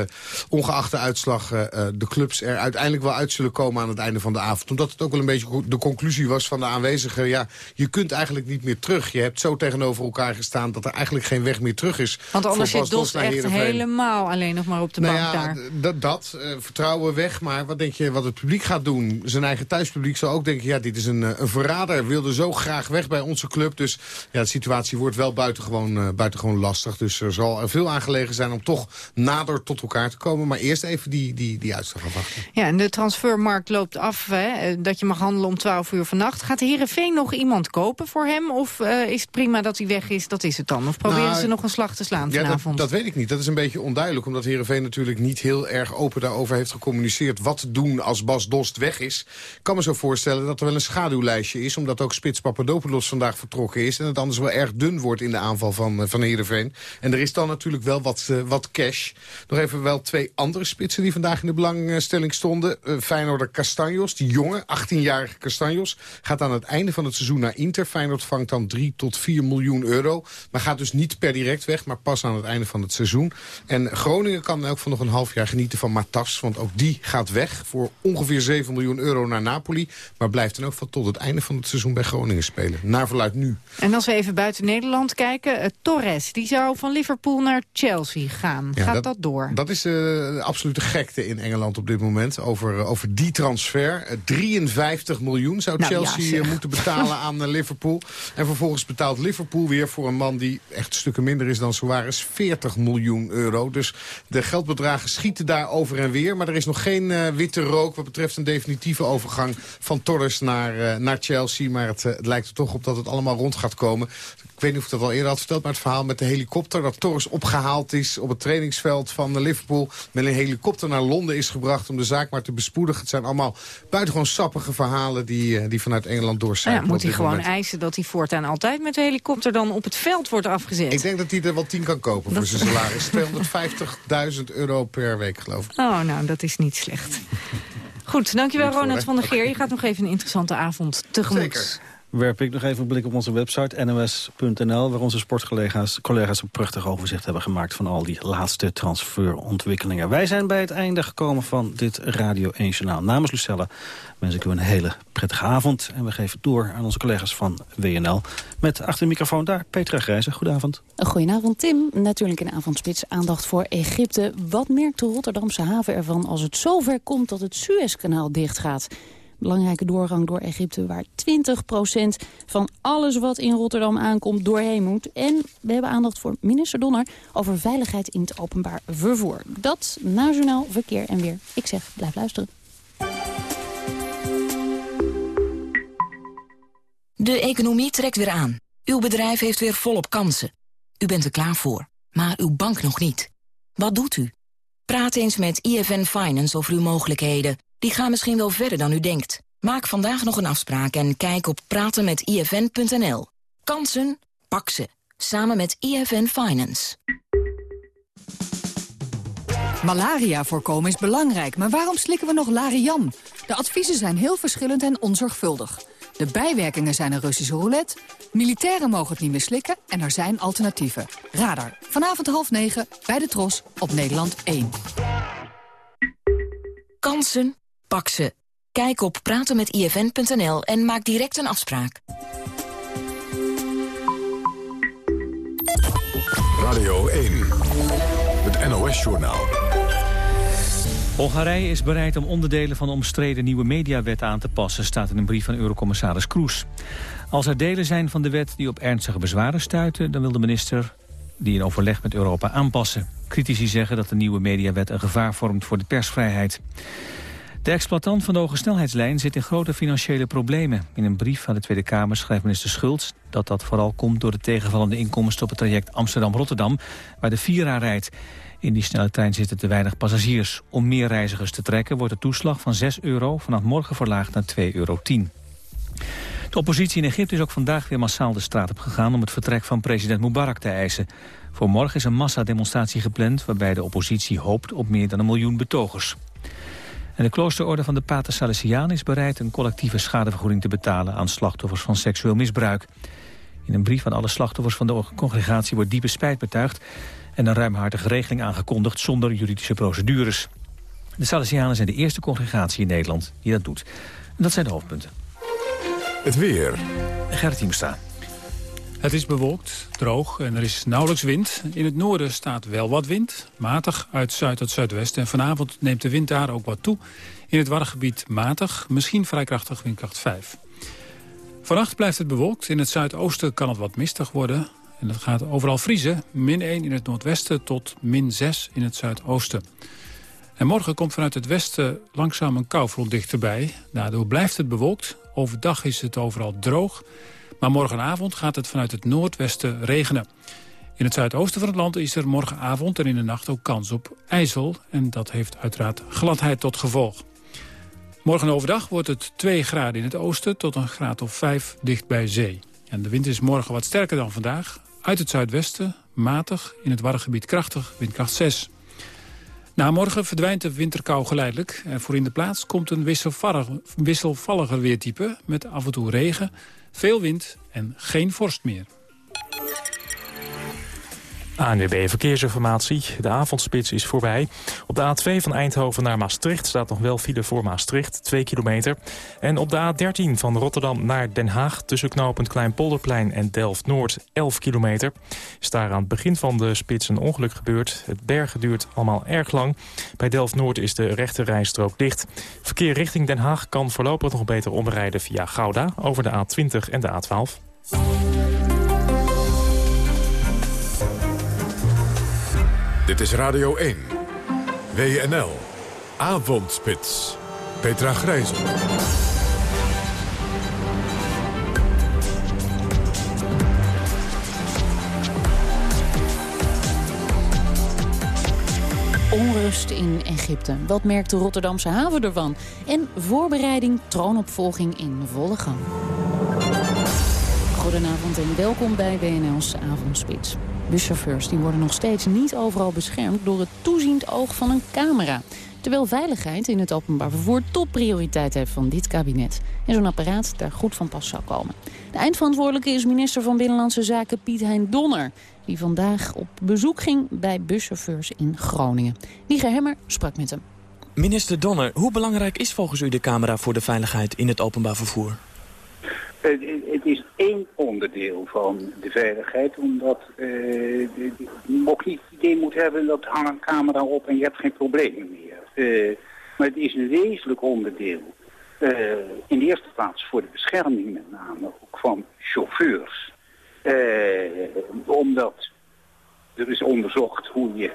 ongeacht de uitslag de clubs er uiteindelijk wel uit zullen komen aan het einde van de avond. Omdat het ook wel een beetje de conclusie was van de aanwezigen. Ja, je kunt eigenlijk niet meer terug. Je hebt zo tegenover elkaar gestaan dat er eigenlijk geen weg meer terug is. Want anders zit Dost echt helemaal alleen nog maar op de nou bank ja, daar. Dat, vertrouwen weg. Maar wat denk je wat het publiek gaat doen? Zijn eigen thuispubliek zal ook denken... ja, dit is een, een verrader, wilde zo graag weg bij onze club. Dus ja, de situatie wordt wel buitengewoon, uh, buitengewoon lastig. Dus er zal er veel aangelegen zijn om toch nader tot elkaar te komen. Maar eerst even die, die, die uitslag afwachten. Ja, en de transfermarkt loopt af, hè, dat je mag handelen om 12 uur vannacht. Gaat Heerenveen nog iemand kopen voor hem? Of uh, is het prima dat hij weg is, dat is het dan? Of proberen nou, ze nog een slag te slaan ja, vanavond? Dat, dat weet ik niet. Dat is een beetje onduidelijk. Omdat Heerenveen natuurlijk niet heel erg open daarover heeft gecommuniceerd... wat doen als Bas Dost weg is. Kan me zo voorstellen dat er wel een schaduwlijstje is... omdat ook Spits Papadopoulos vandaag vertrokken is... en het anders wel erg dun wordt in de aanval van, uh, van Heerenveen. En er is dan natuurlijk wel wat, uh, wat cash. Nog even wel twee andere spitsen die vandaag in de belangstelling stonden. Uh, Feyenoorder Castanjos, die jonge, 18-jarige Castanjos... gaat aan het einde van het seizoen naar Inter. Feyenoord vangt dan 3 tot 4 miljoen euro. Maar gaat dus niet per direct weg, maar pas aan het einde van het seizoen. En Groningen kan ook van nog een half jaar genieten van Matas... want ook die gaat weg voor ongeveer 7 miljoen euro naar Napoli. Maar blijft dan ook van tot het einde van het seizoen bij Groningen spelen. Naar verluid nu. En als we even buiten Nederland kijken. Uh, Torres, die zou van Liverpool naar Chelsea gaan. Ja, Gaat dat, dat, door? Dat is uh, de absolute gekte in Engeland op dit moment. Over, uh, over die transfer. 53 miljoen zou nou, Chelsea ja, moeten betalen aan Liverpool. En vervolgens betaalt Liverpool weer voor een man die echt stukken minder is dan Suarez. 40 miljoen euro. Dus de geldbedragen schieten daar over en weer. Maar er is nog geen witte rook wat betreft een definitieve overgang van Torres naar, uh, naar Chelsea. Maar het, uh, het, lijkt er toch op dat het allemaal rond gaat komen. Ik weet niet of ik dat al eerder had verteld, maar het verhaal met de helikopter... dat Torres opgehaald is op het trainingsveld van Liverpool... met een helikopter naar Londen is gebracht om de zaak maar te bespoedigen. Het zijn allemaal buitengewoon sappige verhalen die, uh, die vanuit Engeland doorzijn. Ja, moet hij gewoon moment. eisen dat hij voortaan altijd met de helikopter... dan op het veld wordt afgezet? Ik denk dat hij er wel tien kan kopen dat... voor zijn salaris. 250.000 euro per week, geloof ik. Oh, nou, dat is niet slecht. Goed, dankjewel Ronald van der Geer. Je gaat nog even een interessante avond tegemoet. Zeker. Werp ik nog even een blik op onze website nos.nl... waar onze sportcollega's collega's een prachtig overzicht hebben gemaakt... van al die laatste transferontwikkelingen. Wij zijn bij het einde gekomen van dit Radio 1 Journaal. Namens Lucella wens ik u een hele prettige avond. En we geven door aan onze collega's van WNL. Met achter de microfoon daar Petra Grijze. Goedenavond. Goedenavond Tim. Natuurlijk in avondspits aandacht voor Egypte. Wat merkt de Rotterdamse haven ervan als het zover komt dat het Suezkanaal dichtgaat? Belangrijke doorgang door Egypte... waar 20% van alles wat in Rotterdam aankomt doorheen moet. En we hebben aandacht voor minister Donner over veiligheid in het openbaar vervoer. Dat na Journaal Verkeer en Weer. Ik zeg, blijf luisteren. De economie trekt weer aan. Uw bedrijf heeft weer volop kansen. U bent er klaar voor, maar uw bank nog niet. Wat doet u? Praat eens met IFN Finance over uw mogelijkheden. Die gaan misschien wel verder dan u denkt. Maak vandaag nog een afspraak en kijk op pratenmetifn.nl. Kansen? Pak ze. Samen met IFN Finance. Malaria voorkomen is belangrijk, maar waarom slikken we nog Lariam? De adviezen zijn heel verschillend en onzorgvuldig. De bijwerkingen zijn een Russische roulette, militairen mogen het niet meer slikken... en er zijn alternatieven. Radar, vanavond half negen, bij de Tros, op Nederland 1. Kansen? Pak ze. Kijk op pratenmetifn.nl en maak direct een afspraak. Radio 1. het NOS-journaal. Hongarije is bereid om onderdelen van de omstreden nieuwe mediawet aan te passen, staat in een brief van Eurocommissaris Kroes. Als er delen zijn van de wet die op ernstige bezwaren stuiten, dan wil de minister die in overleg met Europa aanpassen. Critici zeggen dat de nieuwe mediawet een gevaar vormt voor de persvrijheid. De exploitant van de hoge snelheidslijn zit in grote financiële problemen. In een brief aan de Tweede Kamer schrijft minister Schultz dat dat vooral komt door de tegenvallende inkomsten op het traject Amsterdam-Rotterdam, waar de Vira rijdt. In die snelle trein zitten te weinig passagiers. Om meer reizigers te trekken wordt de toeslag van 6 euro vanaf morgen verlaagd naar 2,10 euro. De oppositie in Egypte is ook vandaag weer massaal de straat op gegaan... om het vertrek van president Mubarak te eisen. Voor morgen is een massademonstratie gepland... waarbij de oppositie hoopt op meer dan een miljoen betogers. En de kloosterorde van de Pater Salesiaan is bereid... een collectieve schadevergoeding te betalen aan slachtoffers van seksueel misbruik. In een brief aan alle slachtoffers van de congregatie wordt diepe spijt betuigd... en een ruimhartige regeling aangekondigd zonder juridische procedures. De Salesianen zijn de eerste congregatie in Nederland die dat doet. En dat zijn de hoofdpunten. Het weer. Gerrit Hiemstra. Het is bewolkt, droog en er is nauwelijks wind. In het noorden staat wel wat wind, matig uit zuid tot zuidwest. En vanavond neemt de wind daar ook wat toe. In het Wargebied matig, misschien vrij krachtig windkracht 5. Vannacht blijft het bewolkt. In het zuidoosten kan het wat mistig worden. En dat gaat overal vriezen. Min 1 in het noordwesten tot min 6 in het zuidoosten. En morgen komt vanuit het westen langzaam een koufront dichterbij. Daardoor blijft het bewolkt. Overdag is het overal droog. Maar morgenavond gaat het vanuit het noordwesten regenen. In het zuidoosten van het land is er morgenavond en in de nacht ook kans op ijzel. En dat heeft uiteraard gladheid tot gevolg. Morgen overdag wordt het 2 graden in het oosten tot een graad of 5 dicht bij zee. En de wind is morgen wat sterker dan vandaag. Uit het zuidwesten, matig, in het Warrengebied krachtig, windkracht 6. Na morgen verdwijnt de winterkou geleidelijk. En voor in de plaats komt een wisselvalliger weertype... met af en toe regen, veel wind en geen vorst meer. ANWB Verkeersinformatie. De avondspits is voorbij. Op de A2 van Eindhoven naar Maastricht staat nog wel file voor Maastricht, 2 kilometer. En op de A13 van Rotterdam naar Den Haag... tussen knooppunt Kleinpolderplein en Delft-Noord, 11 kilometer. Is daar aan het begin van de spits een ongeluk gebeurd. Het bergen duurt allemaal erg lang. Bij Delft-Noord is de rechte rijstrook dicht. Verkeer richting Den Haag kan voorlopig nog beter omrijden via Gouda... over de A20 en de A12. Dit is Radio 1. WNL. Avondspits. Petra Grijzel. Onrust in Egypte. Wat merkt de Rotterdamse haven ervan? En voorbereiding troonopvolging in volle gang. Goedenavond en welkom bij WNL's Avondspits. Buschauffeurs die worden nog steeds niet overal beschermd door het toeziend oog van een camera. Terwijl veiligheid in het openbaar vervoer topprioriteit heeft van dit kabinet. En zo'n apparaat daar goed van pas zou komen. De eindverantwoordelijke is minister van Binnenlandse Zaken Piet Hein Donner. Die vandaag op bezoek ging bij buschauffeurs in Groningen. Wieger Hemmer sprak met hem. Minister Donner, hoe belangrijk is volgens u de camera voor de veiligheid in het openbaar vervoer? Het is één onderdeel van de veiligheid, omdat je ook niet het idee moet hebben dat hang een camera op en je hebt geen problemen meer. Uh, maar het is een wezenlijk onderdeel. In de eerste plaats voor de bescherming met name ook van chauffeurs. omdat er is onderzocht hoe je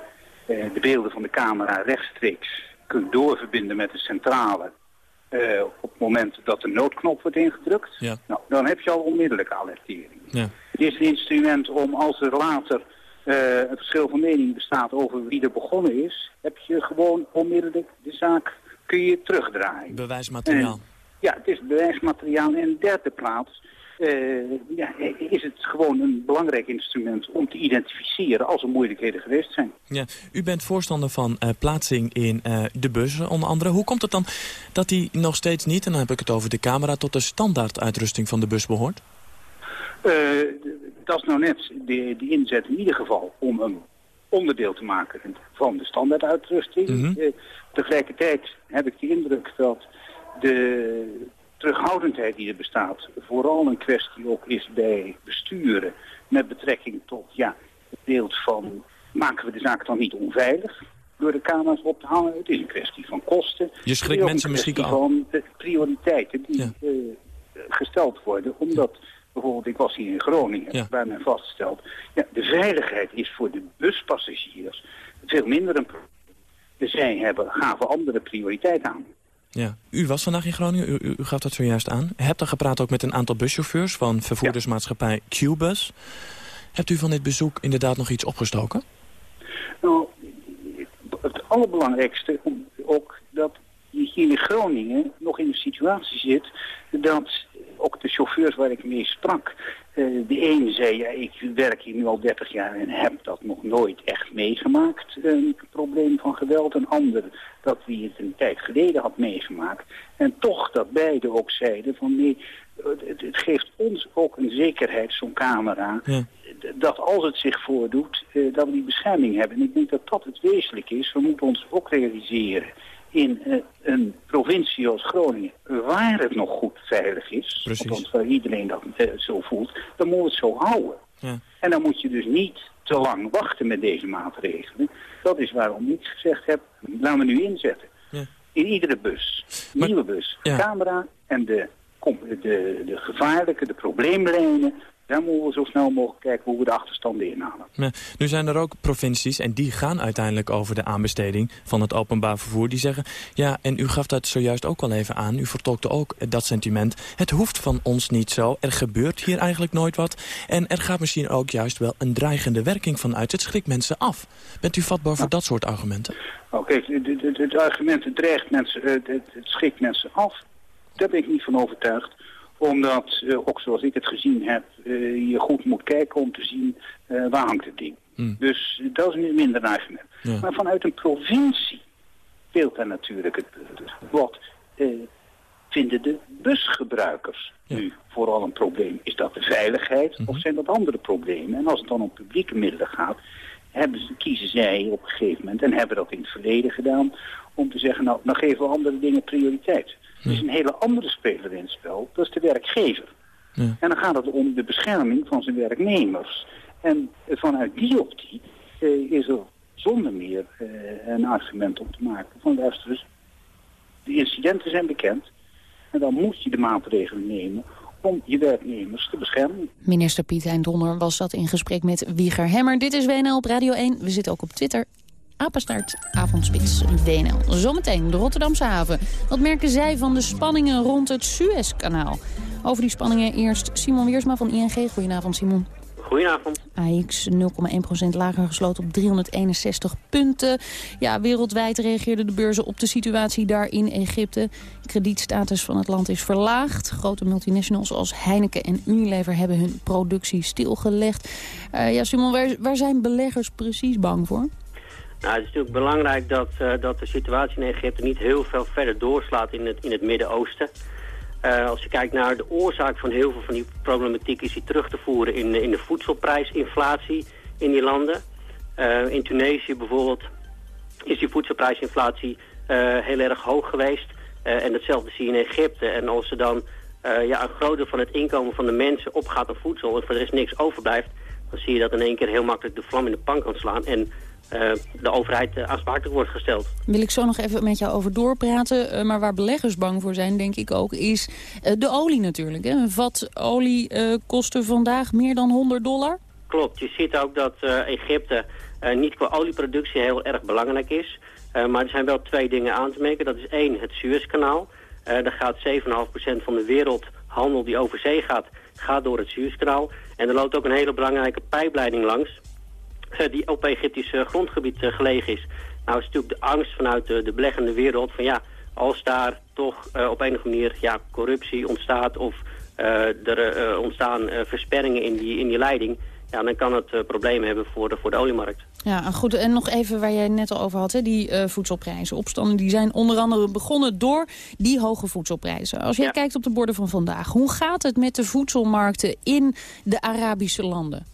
de beelden van de camera rechtstreeks kunt doorverbinden met de centrale uh, op het moment dat de noodknop wordt ingedrukt, ja. nou, dan heb je al onmiddellijke alertering. Ja. Het is een instrument om als er later uh, een verschil van mening bestaat over wie er begonnen is, heb je gewoon onmiddellijk de zaak kun je terugdraaien. Bewijsmateriaal. En, ja, het is bewijsmateriaal. En in de derde plaats ja, is het gewoon een belangrijk instrument om te identificeren als er moeilijkheden geweest zijn. Ja, u bent voorstander van uh, plaatsing in uh, de bussen onder andere. Hoe komt het dan dat die nog steeds niet, en dan heb ik het over de camera, tot de standaarduitrusting van de bus behoort? dat is nou net de, de inzet in ieder geval om een onderdeel te maken van de standaarduitrusting. Mm -hmm. tegelijkertijd heb ik de indruk dat de terughoudendheid die er bestaat vooral een kwestie ook is bij besturen met betrekking tot ja, het beeld van maken we de zaak dan niet onveilig door de camera's op te hangen? Het is een kwestie van kosten. Je schrikt mensen misschien al. van uh, prioriteiten die uh, gesteld worden, omdat... Bijvoorbeeld, ik was hier in Groningen, waar men vaststelt... Ja, de veiligheid is voor de buspassagiers veel minder een probleem. Zij hebben, gaven andere prioriteit aan. Ja. U was vandaag in Groningen, u, u, gaf dat zojuist aan. Hebt dan gepraat ook met een aantal buschauffeurs van vervoerdersmaatschappij Qbus. Hebt u van dit bezoek inderdaad nog iets opgestoken? Nou, het allerbelangrijkste ook dat je hier in Groningen nog in een situatie zit dat ook de chauffeurs waar ik mee sprak, uh, de ene zei, ja, ik werk hier nu al 30 jaar en heb dat nog nooit echt meegemaakt, een probleem van geweld. Een ander dat wie het een tijd geleden had meegemaakt. En toch dat beide ook zeiden van nee, het, het geeft ons ook een zekerheid, zo'n camera, ja. dat als het zich voordoet, uh, dat we die bescherming hebben. En ik denk dat dat het wezenlijk is. We moeten ons ook realiseren in uh, een provincie als Groningen, waar het nog goed veilig is, want waar iedereen dat uh, zo voelt, dan moet het zo houden. Ja. En dan moet je dus niet te lang wachten met deze maatregelen. Dat is waarom ik gezegd heb, laten we nu inzetten. Ja. In iedere bus, maar, nieuwe bus, ja. camera en de, de, de gevaarlijke, de probleemlijnen, daar moeten we zo snel mogelijk kijken hoe we de achterstanden inhalen. Ja, nu zijn er ook provincies, en die gaan uiteindelijk over de aanbesteding van het openbaar vervoer. Die zeggen, ja, en u gaf dat zojuist ook al even aan. U vertolkte ook dat sentiment. Het hoeft van ons niet zo. Er gebeurt hier eigenlijk nooit wat. En er gaat misschien ook juist wel een dreigende werking van uit. Het schrikt mensen af. Bent u vatbaar voor dat soort argumenten? Oké, het, het, het, argument dreigt mensen, het, het schrikt mensen af. Daar ben ik niet van overtuigd omdat, uh, ook zoals ik het gezien heb, uh, je goed moet kijken om te zien uh, waar hangt het ding. Mm. Dus dat is minder een argument. Ja. Maar vanuit een provincie speelt daar natuurlijk het. Wat vinden de busgebruikers ja. nu vooral een probleem? Is dat de veiligheid mm -hmm. of zijn dat andere problemen? En als het dan om publieke middelen gaat, hebben ze, kiezen zij op een gegeven moment, en hebben dat in het verleden gedaan, om te zeggen, nou, dan geven we andere dingen prioriteit. Er is een hele andere speler in het spel, dat is de werkgever. Ja. En dan gaat het om de bescherming van zijn werknemers. En vanuit die optiek eh, is er zonder meer eh, een argument om te maken van luister eens, de incidenten zijn bekend en dan moet je de maatregelen nemen om je werknemers te beschermen. Minister Piet Hein Donner was dat in gesprek met Wieger Hemmer. Dit is WNL op Radio 1. We zitten ook op Twitter Apenstaart, avondspits, WNL. Zometeen de Rotterdamse haven. Wat merken zij van de spanningen rond het Suezkanaal? Over die spanningen eerst Simon Weersma van ING. Goedenavond, Simon. Goedenavond. AX 0,1% lager gesloten op 361 punten. Ja, wereldwijd reageerden de beurzen op de situatie daar in Egypte. De kredietstatus van het land is verlaagd. Grote multinationals als Heineken en Unilever hebben hun productie stilgelegd. Uh, ja, Simon, waar, waar zijn beleggers precies bang voor? Nou, het is natuurlijk belangrijk dat, uh, dat de situatie in Egypte niet heel veel verder doorslaat in het, in het Midden-Oosten. Uh, als je kijkt naar de oorzaak van heel veel van die problematiek is die terug te voeren in, in de voedselprijsinflatie in die landen. Uh, in Tunesië bijvoorbeeld is die voedselprijsinflatie heel erg hoog geweest. en hetzelfde zie je in Egypte. En als er dan ja, een groot deel van het inkomen van de mensen opgaat aan voedsel en de rest niks overblijft, dan zie je dat in één keer heel makkelijk de vlam in de pan kan slaan. En de overheid uh, aansprakelijk wordt gesteld. Wil ik zo nog even met jou over doorpraten. Uh, maar waar beleggers bang voor zijn, denk ik ook, is de olie natuurlijk. Hè? Een vat olie kostte vandaag meer dan 100 dollar. Klopt, je ziet ook dat Egypte niet qua olieproductie heel erg belangrijk is. maar er zijn wel twee dingen aan te merken. Dat is één, het Suezkanaal. daar gaat 7,5% van de wereldhandel die over zee gaat, gaat door het Suezkanaal. En er loopt ook een hele belangrijke pijpleiding langs eh, die op Egyptisch eh, grondgebied eh, gelegen is. Nou is natuurlijk de angst vanuit de, de beleggende wereld van ja, als daar toch op een of andere manier ja, corruptie ontstaat of er ontstaan versperringen in die, in die leiding, ja, dan kan het problemen hebben voor de, voor de oliemarkt. Ja, goed. En nog even waar jij net al over had, hè, die uh, voedselprijzen. Opstanden die zijn onder andere begonnen door die hoge voedselprijzen. Als jij ja. kijkt op de borden van vandaag, hoe gaat het met de voedselmarkten in de Arabische landen?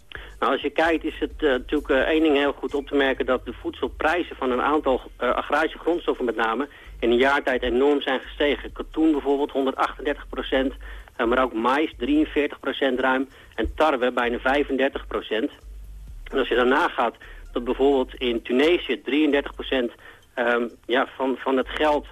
Nou, als je kijkt is het uh, natuurlijk uh, één ding heel goed op te merken... dat de voedselprijzen van een aantal uh, agrarische grondstoffen met name... in een jaar tijd enorm zijn gestegen. Katoen bijvoorbeeld 138 procent, maar ook mais 43 procent ruim... en tarwe bijna 35 procent. En als je daarna gaat dat bijvoorbeeld in Tunesië 33% um, ja, van, van het geld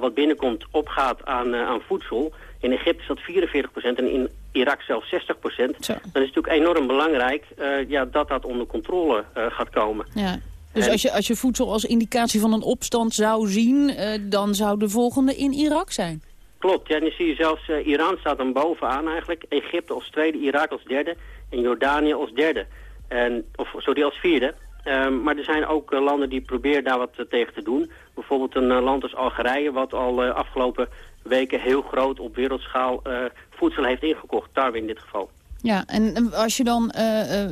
wat binnenkomt opgaat aan, aan voedsel. In Egypte is dat 44% en in Irak zelfs 60%. Dan is het natuurlijk enorm belangrijk uh, ja, dat dat onder controle gaat komen. Ja. Dus als, je, als je voedsel als indicatie van een opstand zou zien, dan zou de volgende in Irak zijn? Klopt, ja, en dan zie je zelfs, Iran staat dan bovenaan eigenlijk. Egypte als tweede, Irak als derde en Jordanië als derde. En, of sorry, als vierde. Um, maar er zijn ook uh, landen die proberen daar wat uh, tegen te doen. Bijvoorbeeld een uh, land als Algerije, wat al afgelopen weken heel groot op wereldschaal voedsel heeft ingekocht. Tarwe in dit geval. Ja, en als je dan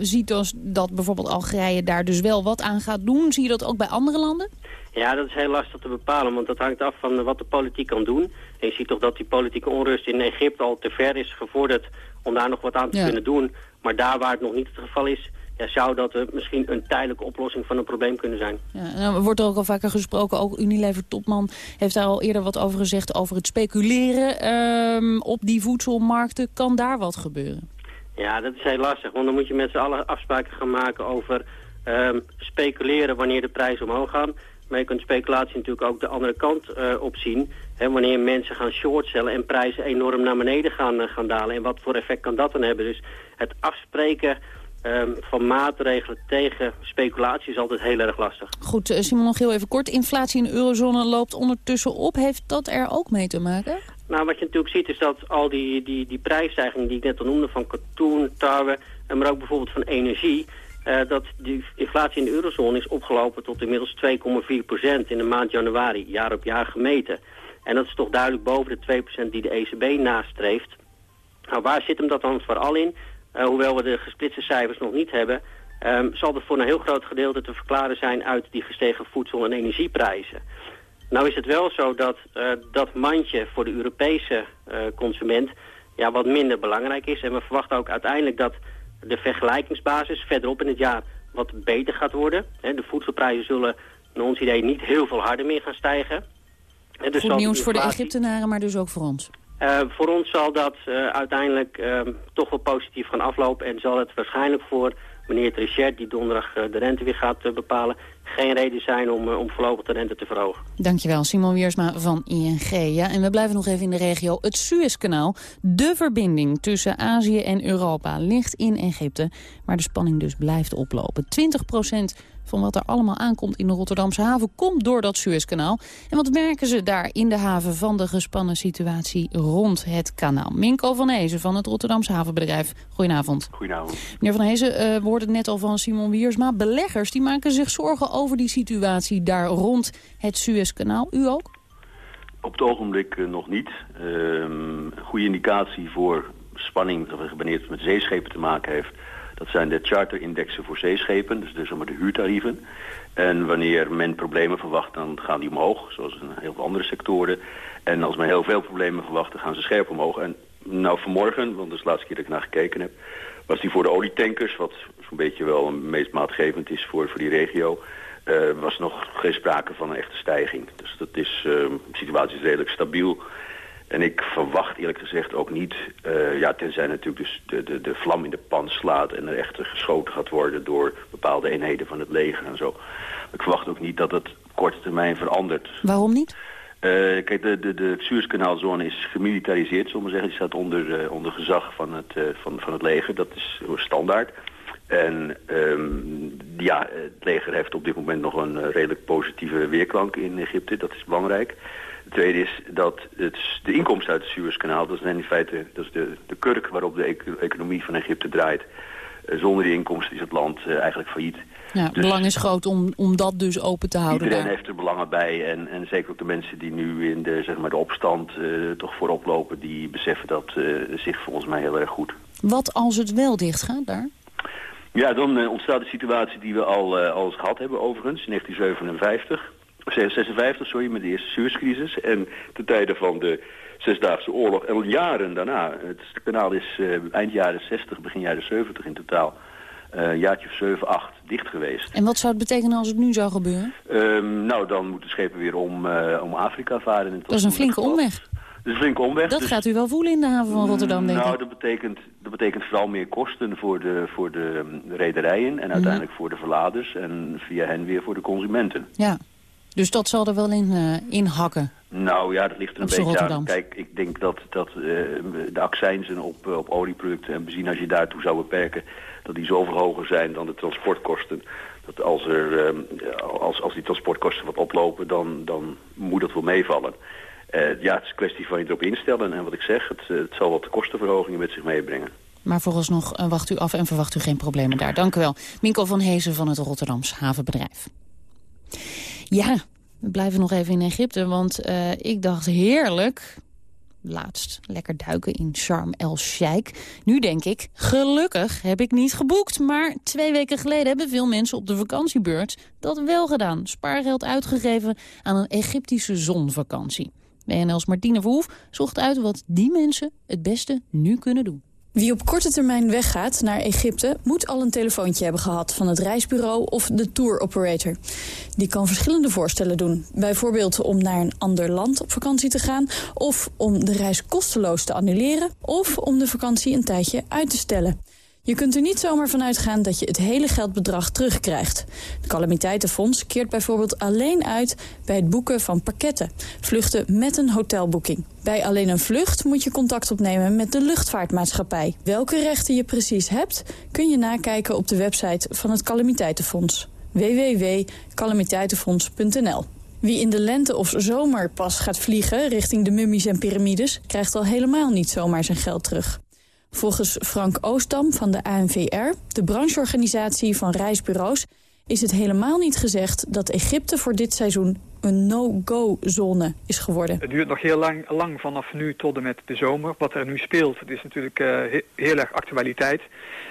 ziet dus dat bijvoorbeeld Algerije daar dus wel wat aan gaat doen, zie je dat ook bij andere landen? Ja, dat is heel lastig te bepalen, want dat hangt af van wat de politiek kan doen. En je ziet toch dat die politieke onrust in Egypte al te ver is gevorderd om daar nog wat aan te ja. kunnen doen. Maar daar waar het nog niet het geval is, ja, zou dat uh, misschien een tijdelijke oplossing van een probleem kunnen zijn. Ja, nou, wordt er ook al vaker gesproken, ook Unilever-topman heeft daar al eerder wat over gezegd... over het speculeren um, op die voedselmarkten. Kan daar wat gebeuren? Ja, dat is heel lastig, want dan moet je met z'n allen afspraken gaan maken over um, speculeren wanneer de prijzen omhoog gaan. Maar je kunt speculatie natuurlijk ook de andere kant uh, op zien. Hè, wanneer mensen gaan shortcellen en prijzen enorm naar beneden gaan, uh, gaan dalen. En wat voor effect kan dat dan hebben? Dus het afspreken um, van maatregelen tegen speculatie is altijd heel erg lastig. Goed, eh, Simon nog heel even kort. Inflatie in de eurozone loopt ondertussen op. Heeft dat er ook mee te maken? Nou, wat je natuurlijk ziet is dat al die, die, die prijsstijgingen die ik net al noemde... van katoen, tarwe, maar ook bijvoorbeeld van energie... Uh, dat die inflatie in de eurozone is opgelopen tot inmiddels 2,4% in de maand januari, jaar op jaar gemeten. En dat is toch duidelijk boven de 2% die de ECB nastreeft. Nou, waar zit hem dat dan vooral in? Uh, hoewel we de gesplitste cijfers nog niet hebben... Um, zal het voor een heel groot gedeelte te verklaren zijn uit die gestegen voedsel- en energieprijzen. Nou is het wel zo dat uh, dat mandje voor de Europese uh, consument ja, wat minder belangrijk is. En we verwachten ook uiteindelijk dat de vergelijkingsbasis verderop in het jaar wat beter gaat worden. De voedselprijzen zullen naar ons idee niet heel veel harder meer gaan stijgen. Dus Goed nieuws voor de Egyptenaren, maar dus ook voor ons. Uh, voor ons zal dat uh, uiteindelijk uh, toch wel positief gaan aflopen... en zal het waarschijnlijk voor meneer Trichet, die donderdag de rente weer gaat bepalen... geen reden zijn om, voorlopig de rente te verhogen. Dankjewel, Simon Wiersma van ING. Ja, en we blijven nog even in de regio. Het Suezkanaal, de verbinding tussen Azië en Europa, ligt in Egypte... waar de spanning dus blijft oplopen. 20 van wat er allemaal aankomt in de Rotterdamse haven... komt door dat Suezkanaal. En wat merken ze daar in de haven van de gespannen situatie rond het kanaal? Minko van Hezen van het Rotterdamse havenbedrijf. Goedenavond. Goedenavond. Meneer van Hezen, uh, we hoorden het net al van Simon Wiersma. Beleggers die maken zich zorgen over die situatie daar rond het Suezkanaal. U ook? Op het ogenblik uh, nog niet. Een goede indicatie voor spanning wanneer het met zeeschepen te maken heeft dat zijn de charterindexen voor zeeschepen, dus maar de huurtarieven. En wanneer men problemen verwacht, dan gaan die omhoog, zoals in heel veel andere sectoren. En als men heel veel problemen verwacht, dan gaan ze scherp omhoog. En nou vanmorgen, want dat is de laatste keer dat ik naar gekeken heb, was die voor de olietankers, wat zo'n beetje wel een meest maatgevend is voor, voor die regio, uh, was nog geen sprake van een echte stijging. Dus dat is, uh, de situatie is redelijk stabiel. En ik verwacht eerlijk gezegd ook niet, uh, ja, tenzij natuurlijk dus de, de, de vlam in de pan slaat en er echt geschoten gaat worden door bepaalde eenheden van het leger en zo. Ik verwacht ook niet dat het op korte termijn verandert. Waarom niet? Uh, kijk, de, de, de Suezkanaalzone is gemilitariseerd, zullen we zeggen. Die staat onder, uh, onder gezag van het, van, van het leger. Dat is standaard. En um, ja, het leger heeft op dit moment nog een redelijk positieve weerklank in Egypte. Dat is belangrijk. Het tweede is dat het, de inkomsten uit het Suezkanaal, dat zijn in feite dat is de, de kurk waarop de economie van Egypte draait. Uh, zonder die inkomsten is het land uh, eigenlijk failliet. Ja, het dus, belang is groot om, om dat dus open te houden. Iedereen daar. heeft er belangen bij en, en zeker ook de mensen die nu in de, zeg maar, de opstand uh, toch voorop lopen, die beseffen dat zich volgens mij heel erg goed. Wat als het wel dicht gaat daar? Ja, dan ontstaat de situatie die we al, al eens gehad hebben overigens, in 1957. 56, sorry, met de eerste Suezcrisis. En ten tijde van de Zesdaagse Oorlog en jaren daarna. Het kanaal is uh, eind jaren 60, begin jaren 70 in totaal. Uh, een jaartje of 7, 8 dicht geweest. En wat zou het betekenen als het nu zou gebeuren? Um, nou, dan moeten schepen weer om, uh, om Afrika varen. dat is een flinke omweg. Dus een flinke omweg. Dat dus- gaat u wel voelen in de haven van Rotterdam, denk nou, ik. dat betekent, dat betekent vooral meer kosten voor de, voor de mm, rederijen en uiteindelijk voor de verladers en via hen weer voor de consumenten. Ja, dus dat zal er wel in, eh, in hakken. Nou ja, dat ligt er een beetje aan. Kijk, ik denk dat, dat eh, de accijnzen op, eh, op olieproducten en benzine, als je daartoe zou beperken, dat die zoveel hoger zijn dan de transportkosten. Dat als, er, eh, als, als die transportkosten wat oplopen, dan, dan moet dat wel meevallen. Ja, het is een kwestie van je erop instellen. En wat ik zeg, het, het zal wat kostenverhogingen met zich meebrengen. Maar vooralsnog eh, wacht u af en verwacht u geen problemen daar. Dank u wel. Minko van Hezen van het Rotterdams havenbedrijf. Ja, we blijven nog even in Egypte, want eh, ik dacht heerlijk... Laatst lekker duiken in Sharm el-Sheikh. Nu denk ik, gelukkig heb ik niet geboekt. Maar twee weken geleden hebben veel mensen op de vakantiebeurt dat wel gedaan. Spaargeld uitgegeven aan een Egyptische zonvakantie. WNL's Martine Verhoef zocht uit wat die mensen het beste nu kunnen doen. Wie op korte termijn weggaat naar Egypte... moet al een telefoontje hebben gehad van het reisbureau of de tour operator. Die kan verschillende voorstellen doen. Bijvoorbeeld om naar een ander land op vakantie te gaan... of om de reis kosteloos te annuleren... of om de vakantie een tijdje uit te stellen. Je kunt er niet zomaar van uitgaan dat je het hele geldbedrag terugkrijgt. Het Calamiteitenfonds keert bijvoorbeeld alleen uit bij het boeken van pakketten. Vluchten met een hotelboeking. Bij alleen een vlucht moet je contact opnemen met de luchtvaartmaatschappij. Welke rechten je precies hebt, kun je nakijken op de website van het Calamiteitenfonds. www.calamiteitenfonds.nl wie in de lente of zomer pas gaat vliegen richting de mummies en piramides... krijgt al helemaal niet zomaar zijn geld terug. Volgens Frank Oostdam van de ANVR, de brancheorganisatie van reisbureaus... is het helemaal niet gezegd dat Egypte voor dit seizoen een no-go-zone is geworden. Het duurt nog heel lang, lang vanaf nu tot en met de zomer. Wat er nu speelt, het is natuurlijk eh, he- heel erg actualiteit.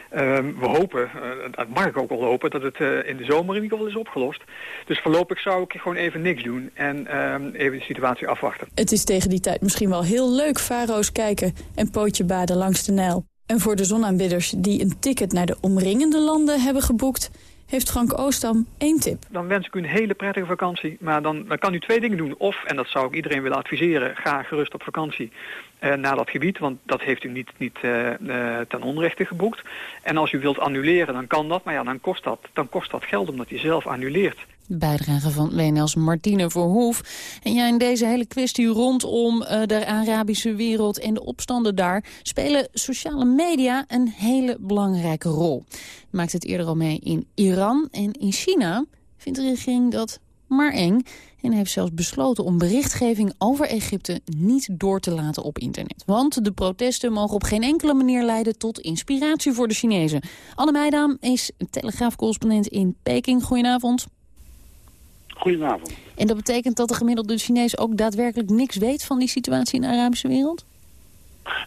Ehm, we hopen, eh, dat mag ik ook wel hopen, dat het eh, in de zomer in ieder geval is opgelost. Dus voorlopig zou ik gewoon even niks doen en ehm, even de situatie afwachten. Het is tegen die tijd misschien wel heel leuk faro's kijken en pootje baden langs de Nijl. En voor de zonaanbidders die een ticket naar de omringende landen hebben geboekt... heeft Frank Oostam één tip. Dan wens ik u een hele prettige vakantie. Maar dan, kan u twee dingen doen. Of, en dat zou ik iedereen willen adviseren, ga gerust op vakantie eh, naar dat gebied. Want dat heeft u niet, niet eh, eh, ten onrechte geboekt. En als u wilt annuleren, dan kan dat. Maar ja, dan kost dat, dan kost dat geld omdat u zelf annuleert. Bijdrage van WNL's Martine Verhoef. En ja, in deze hele kwestie rondom eh, de Arabische wereld en de opstanden daar... spelen sociale media een hele belangrijke rol. Maakt het eerder al mee in Iran en in China vindt de regering dat maar eng... en heeft zelfs besloten om berichtgeving over Egypte niet door te laten op internet. Want de protesten mogen op geen enkele manier leiden tot inspiratie voor de Chinezen. Anne Meidaam is telegraafcorrespondent in Peking. Goedenavond. Goedenavond. En dat betekent dat de gemiddelde Chinees ook daadwerkelijk niks weet van die situatie in de Arabische wereld?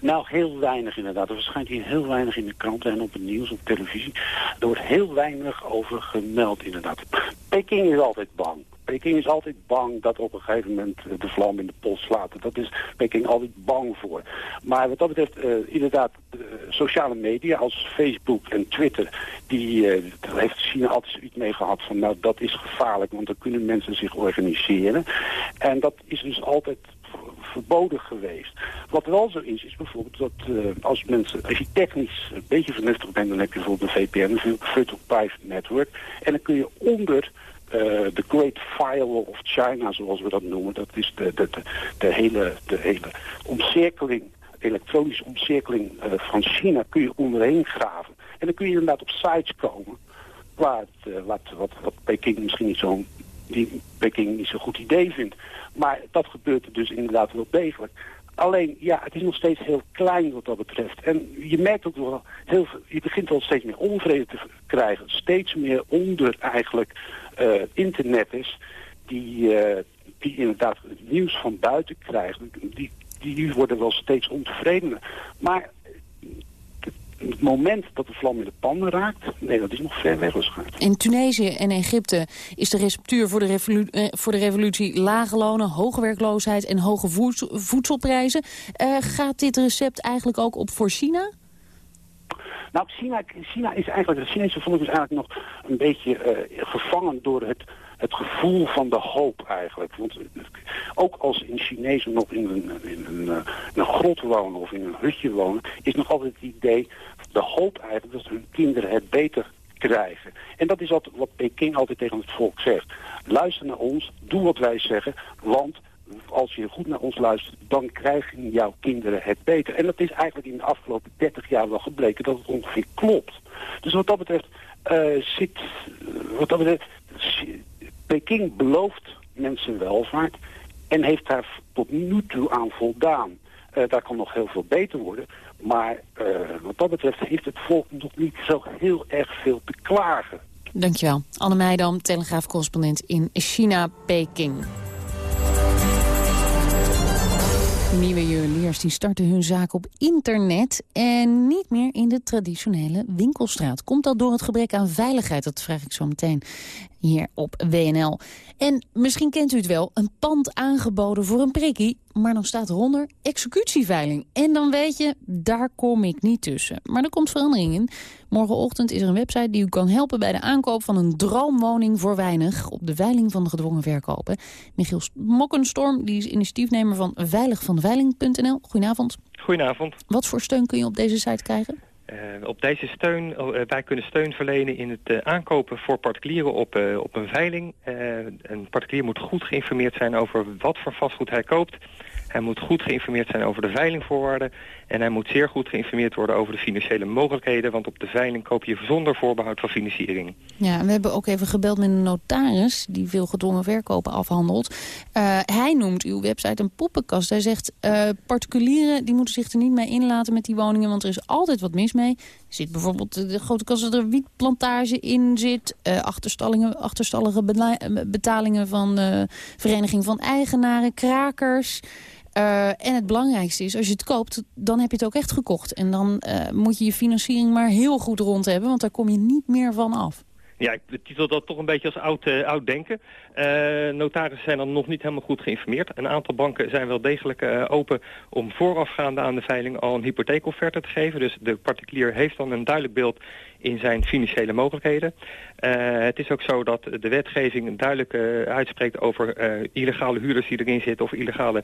Nou, heel weinig inderdaad. Er verschijnt hier heel weinig in de kranten en op het nieuws, op televisie. Er wordt heel weinig over gemeld inderdaad. Peking is altijd bang. Peking is altijd bang dat op een gegeven moment eh, de vlam in de pols slaat. Dat is Peking altijd bang voor. Maar wat dat betreft, eh, inderdaad, eh, sociale media als Facebook en Twitter, die, heeft China altijd zoiets mee gehad van, nou dat is gevaarlijk, want dan kunnen mensen zich organiseren. En dat is dus altijd verboden geweest. Wat wel zo is, is bijvoorbeeld dat als mensen, als je technisch een beetje vernuftig bent, dan heb je bijvoorbeeld een VPN, een Virtual Private Network. En dan kun je onder de Great Firewall of China, zoals we dat noemen, dat is de, de, de, hele, de hele omcirkeling, elektronische omcirkeling eh, van China, kun je onderheen graven. En dan kun je inderdaad op sites komen waar het, eh, wat, wat, wat Peking misschien niet zo'n die Peking niet zo'n goed idee vindt. Maar dat gebeurt er dus inderdaad wel degelijk. Alleen, ja, het is nog steeds heel klein wat dat betreft. En je merkt ook wel, heel je begint wel steeds meer onvrede te krijgen. Steeds meer onder eigenlijk internet is die, uh, die inderdaad nieuws van buiten krijgen. Die, die worden wel steeds ontevredener. Maar het moment dat de vlam in de pan raakt, nee, dat is nog ver weg waarschijnlijk. In Tunesië en Egypte is de receptuur voor de, revolu eh, voor de revolutie lage lonen, hoge werkloosheid en hoge voedsel voedselprijzen. Gaat dit recept eigenlijk ook op voor China? Nou, China, China is eigenlijk, het Chinese volk is eigenlijk nog een beetje uh, gevangen door het, het gevoel van de hoop eigenlijk. Want ook als in Chinezen nog in een, in een, in een grot wonen of in een hutje wonen, is nog altijd het idee, de hoop eigenlijk dat hun kinderen het beter krijgen. En dat is altijd wat Peking altijd tegen het volk zegt. Luister naar ons, doe wat wij zeggen, want als je goed naar ons luistert, dan krijgen jouw kinderen het beter. En dat is eigenlijk in de afgelopen 30 jaar wel gebleken dat het ongeveer klopt. Dus wat dat betreft uh, zit, wat dat betreft, Peking belooft mensen welvaart en heeft daar tot nu toe aan voldaan. Uh, daar kan nog heel veel beter worden. Maar wat dat betreft heeft het volk nog niet zo heel erg veel te klagen. Dankjewel. Anne Meidam, Telegraaf-correspondent in China, Peking. Nieuwe juweliers die starten hun zaak op internet en niet meer in de traditionele winkelstraat. Komt dat door het gebrek aan veiligheid? Dat vraag ik zo meteen hier op WNL. En misschien kent u het wel, een pand aangeboden voor een prikkie... maar dan staat eronder executieveiling. En dan weet je, daar kom ik niet tussen. Maar er komt verandering in. Morgenochtend is er een website die u kan helpen bij de aankoop van een droomwoning voor weinig... op de veiling van de gedwongen verkopen. Michiel Mokkenstorm, die is initiatiefnemer van veiligvanveiling.nl. Goedenavond. Goedenavond. Wat voor steun kun je op deze site krijgen? Uh, op deze steun, uh, wij kunnen steun verlenen in het uh, aankopen voor particulieren op, op een veiling. een particulier moet goed geïnformeerd zijn over wat voor vastgoed hij koopt. Hij moet goed geïnformeerd zijn over de veilingvoorwaarden. En hij moet zeer goed geïnformeerd worden over de financiële mogelijkheden. Want op de veiling koop je zonder voorbehoud van financiering. Ja, we hebben ook even gebeld met een notaris die veel gedwongen verkopen afhandelt. Uh, hij noemt uw website een poppenkast. Hij zegt uh, particulieren die moeten zich er niet mee inlaten met die woningen. Want er is altijd wat mis mee. Er zit bijvoorbeeld de grote kast dat er wietplantage in zit. Uh, achterstallige betalingen van Vereniging van Eigenaren, krakers... Uh, en het belangrijkste is, als je het koopt, dan heb je het ook echt gekocht. En dan uh, moet je je financiering maar heel goed rond hebben, want daar kom je niet meer van af. Ja, ik betitel dat toch een beetje als oud, uh, oud denken. Uh, notarissen zijn dan nog niet helemaal goed geïnformeerd. Een aantal banken zijn wel degelijk open om voorafgaande aan de veiling al een hypotheekofferte te geven. Dus de particulier heeft dan een duidelijk beeld in zijn financiële mogelijkheden. Uh, het is ook zo dat de wetgeving duidelijk uh, uitspreekt over uh, illegale huurders die erin zitten of illegale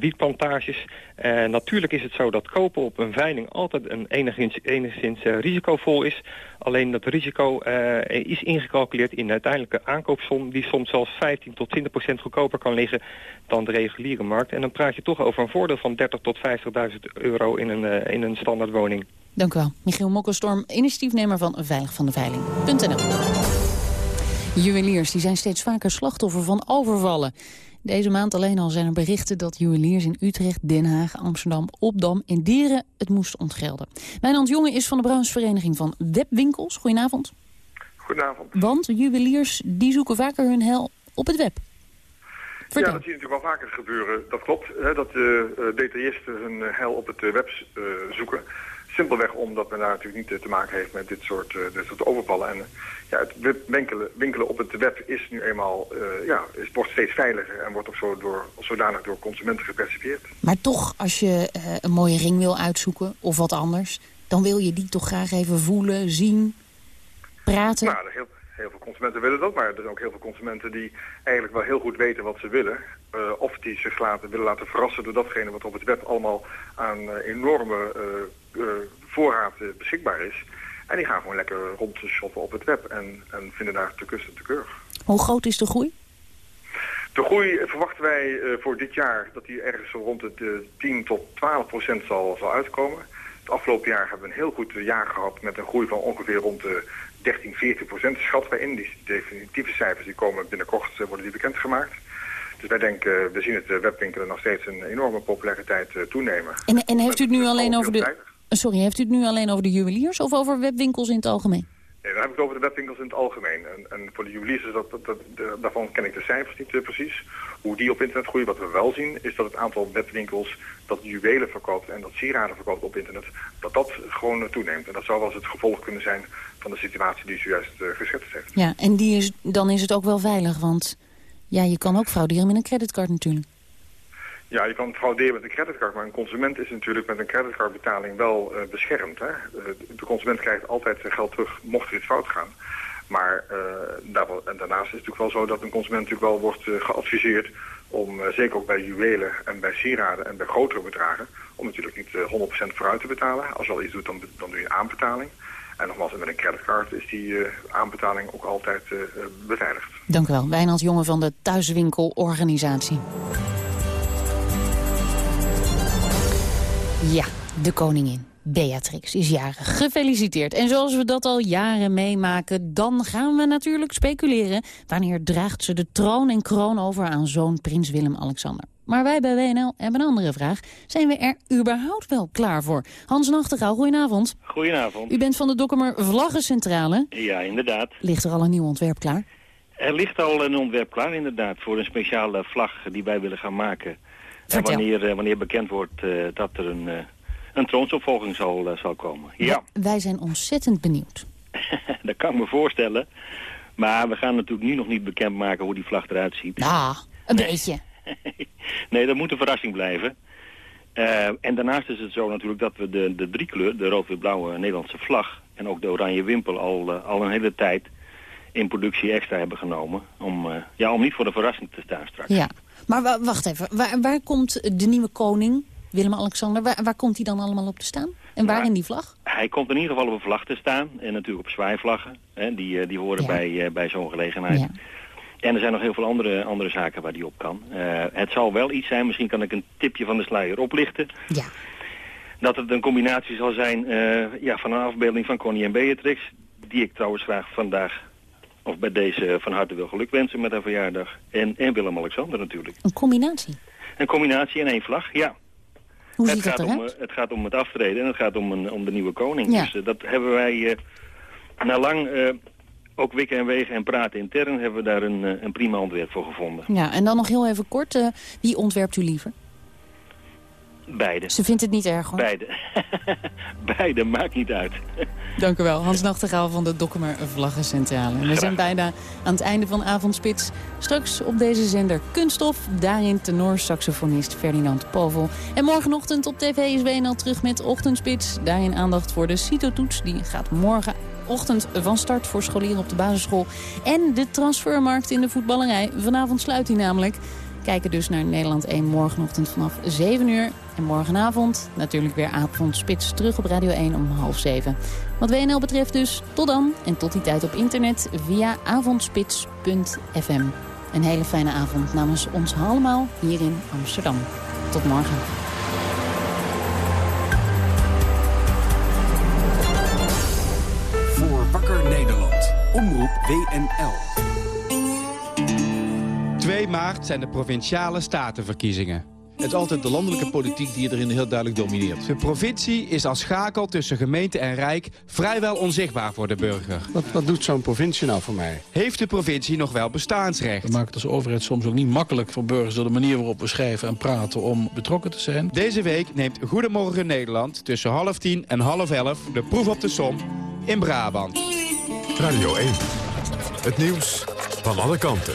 wietplantages. natuurlijk is het zo dat kopen op een veiling altijd een enigszins, enigszins risicovol is. Alleen dat risico is ingecalculeerd in de uiteindelijke aankoopsom die soms zelfs 15 tot 20 procent goedkoper kan liggen dan de reguliere markt. En dan praat je toch over een voordeel van 30 tot 50.000 euro in een, in een standaardwoning. Dank u wel. Michiel Mokkelstorm, initiatiefnemer van Veilig van de Veiling.nl. Juweliers die zijn steeds vaker slachtoffer van overvallen. Deze maand alleen al zijn er berichten dat juweliers in Utrecht, Den Haag, Amsterdam, Opdam en Dieren het moesten ontgelden. Wijnand Jonge is van de branchevereniging van Webwinkels. Goedenavond. Goedenavond. Want juweliers die zoeken vaker hun hel op het web. Vertel. Ja, dat zie je natuurlijk wel vaker gebeuren. Dat klopt, hè, dat de uh, detailisten hun hel op het web uh, zoeken. Simpelweg omdat men daar natuurlijk niet te maken heeft met dit soort, uh, dit soort overvallen. En ja, het winkelen, winkelen op het web is nu eenmaal, uh, ja, is, wordt steeds veiliger en wordt ook zo door, zodanig door consumenten gepercipieerd. Maar toch, als je uh, een mooie ring wil uitzoeken of wat anders, dan wil je die toch graag even voelen, zien, praten? Nou, heel, heel veel consumenten willen dat, maar er zijn ook heel veel consumenten die eigenlijk wel heel goed weten wat ze willen. Uh, of die zich laten, willen laten verrassen door datgene wat op het web allemaal aan enorme voorraad beschikbaar is. En die gaan gewoon lekker rond te shoppen op het web en, en vinden daar te kussen te keurig. Hoe groot is de groei? De groei verwachten wij voor dit jaar dat die ergens rond de 10 tot 12 procent zal, zal uitkomen. Het afgelopen jaar hebben we een heel goed jaar gehad met een groei van ongeveer rond de 13, 14 procent schatten wij in. Die definitieve cijfers die komen binnenkort, worden die bekendgemaakt. Dus wij denken, we zien het webwinkelen nog steeds een enorme populariteit toenemen. En, en heeft u het nu alleen over de... Sorry, heeft u het nu alleen over de juweliers of over webwinkels in het algemeen? Nee, dan heb ik het over de webwinkels in het algemeen. En, en voor de juweliers, is dat, dat, dat, daarvan ken ik de cijfers niet uh, precies. Hoe die op internet groeien, wat we wel zien, is dat het aantal webwinkels dat juwelen verkoopt en dat sieraden verkoopt op internet, dat dat gewoon uh, toeneemt. En dat zou wel eens het gevolg kunnen zijn van de situatie die u juist uh, geschetst heeft. Ja, en die is, dan is het ook wel veilig, want ja, je kan ook frauderen met een creditcard natuurlijk. Ja, je kan frauderen met een creditcard, maar een consument is natuurlijk met een creditcardbetaling wel uh, beschermd. Hè? Uh, de consument krijgt altijd zijn geld terug, mocht er iets fout gaan. Maar en daarnaast is het natuurlijk wel zo dat een consument natuurlijk wel wordt geadviseerd om zeker ook bij juwelen en bij sieraden en bij grotere bedragen, om natuurlijk niet 100% vooruit te betalen. Als je al iets doet, dan, dan doe je aanbetaling. En nogmaals, met een creditcard is die aanbetaling ook altijd beveiligd. Dank u wel. Wijnand Jonge van de Thuiswinkelorganisatie. Ja, de koningin. Beatrix is jarig. Gefeliciteerd. En zoals we dat al jaren meemaken, dan gaan we natuurlijk speculeren... wanneer draagt ze de troon en kroon over aan zoon prins Willem-Alexander. Maar wij bij WNL hebben een andere vraag. Zijn we er überhaupt wel klaar voor? Hans Nachtegaal, goedenavond. Goedenavond. U bent van de Dokkumer Vlaggencentrale. Ja, inderdaad. Ligt er al een nieuw ontwerp klaar? Er ligt al een ontwerp klaar, inderdaad, voor een speciale vlag die wij willen gaan maken. Vertel. En wanneer, wanneer bekend wordt uh, dat er een, uh, een troonsopvolging zal, zal komen. Ja. Wij zijn ontzettend benieuwd. dat kan ik me voorstellen. Maar we gaan natuurlijk nu nog niet bekendmaken hoe die vlag eruit ziet. Ja, een nee. beetje. nee, dat moet een verrassing blijven. Uh, en daarnaast is het zo natuurlijk dat we de, de driekleur, de rood-wit-blauwe Nederlandse vlag... en ook de oranje wimpel al, uh, al een hele tijd in productie extra hebben genomen. Om, uh, ja, om niet voor de verrassing te staan straks. Ja, maar wacht even. Waar, waar komt de nieuwe koning, Willem-Alexander, waar, waar komt hij dan allemaal op te staan? En waar in die vlag? Hij komt in ieder geval op een vlag te staan. En natuurlijk op zwaaivlaggen. Hè, die, die horen ja. bij, bij zo'n gelegenheid. Ja. En er zijn nog heel veel andere, andere zaken waar die op kan. Uh, het zal wel iets zijn, misschien kan ik een tipje van de sluier oplichten. Ja. Dat het een combinatie zal zijn uh, ja, van een afbeelding van Connie en Beatrix. Die ik trouwens graag vandaag, of bij deze van harte wil gelukwensen met haar verjaardag. En, en Willem-Alexander natuurlijk. Een combinatie? Een combinatie in één vlag, ja. Hoe het ziet gaat dat om, eruit? Het gaat om het aftreden en het gaat om, een, om de nieuwe koning. Ja. Dus uh, dat hebben wij na lang ook wikken en wegen en praten intern hebben we daar een, een prima ontwerp voor gevonden. Ja, en dan nog heel even kort, wie ontwerpt u liever? Beide. Ze vindt het niet erg hoor. Beide. Beide, maakt niet uit. Dank u wel. Hans Nachtegaal van de Dokkumer Vlaggencentrale. We zijn bijna aan het einde van Avondspits. Straks op deze zender Kunststof. Daarin tenorsaxofonist Ferdinand Povel. En morgenochtend op tv is WNL terug met Ochtendspits. Daarin aandacht voor de CITO-toets. Die gaat morgen ochtend van start voor scholieren op de basisschool. En de transfermarkt in de voetballerij. Vanavond sluit hij namelijk. Kijken dus naar Nederland 1 morgenochtend vanaf 7 uur. En morgenavond natuurlijk weer avondspits terug op Radio 1 om half 7. Wat WNL betreft dus, tot dan. En tot die tijd op internet via avondspits.fm. Een hele fijne avond namens ons allemaal hier in Amsterdam. Tot morgen. Wakker Nederland. Omroep WNL. 2 maart zijn de provinciale statenverkiezingen. Het is altijd de landelijke politiek die erin heel duidelijk domineert. De provincie is als schakel tussen gemeente en rijk vrijwel onzichtbaar voor de burger. Wat, wat doet zo'n provincie nou voor mij? Heeft de provincie nog wel bestaansrecht? We maken het als overheid soms ook niet makkelijk voor burgers... door de manier waarop we schrijven en praten om betrokken te zijn. Deze week neemt Goedemorgen Nederland tussen half tien en half elf... de proef op de som in Brabant. Radio 1. Het nieuws van alle kanten.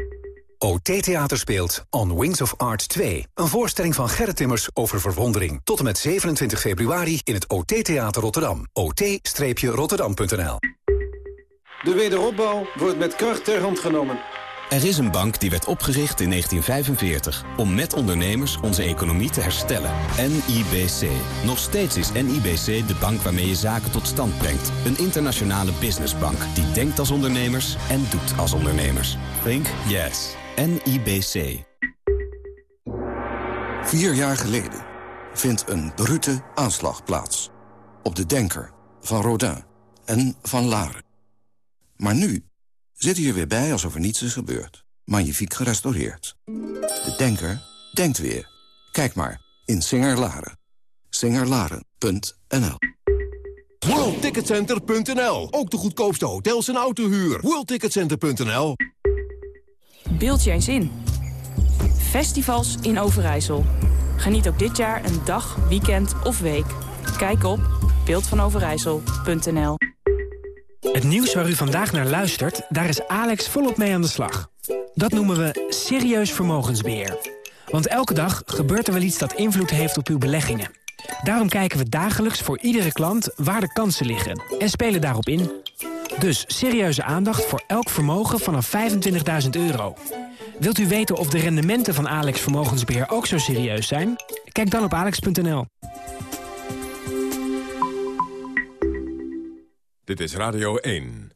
OT Theater speelt On Wings of Art 2. Een voorstelling van Gerrit Timmers over verwondering. Tot en met 27 februari in het OT Theater Rotterdam. ot-rotterdam.nl De wederopbouw wordt met kracht ter hand genomen. Er is een bank die werd opgericht in 1945 om met ondernemers onze economie te herstellen. NIBC. Nog steeds is NIBC de bank waarmee je zaken tot stand brengt. Een internationale businessbank die denkt als ondernemers en doet als ondernemers. Think yes. NIBC. Vier jaar geleden vindt een brute aanslag plaats. Op de Denker van Rodin en van Laren. Maar nu zit hij er weer bij alsof er niets is gebeurd. Magnifiek gerestaureerd. De Denker denkt weer. Kijk maar in Singer-Laren. Singerlaren.nl WorldTicketCenter.nl. Ook de goedkoopste hotels en autohuur. WorldTicketCenter.nl. Beeld je eens in. festivals in Overijssel. Geniet ook dit jaar een dag, weekend of week. Kijk op beeldvanoverijssel.nl Het nieuws waar u vandaag naar luistert, daar is Alex volop mee aan de slag. Dat noemen we serieus vermogensbeheer. Want elke dag gebeurt er wel iets dat invloed heeft op uw beleggingen. Daarom kijken we dagelijks voor iedere klant waar de kansen liggen en spelen daarop in. Dus serieuze aandacht voor elk vermogen vanaf 25.000 euro. Wilt u weten of de rendementen van Alex Vermogensbeheer ook zo serieus zijn? Kijk dan op alex.nl. Dit is Radio 1.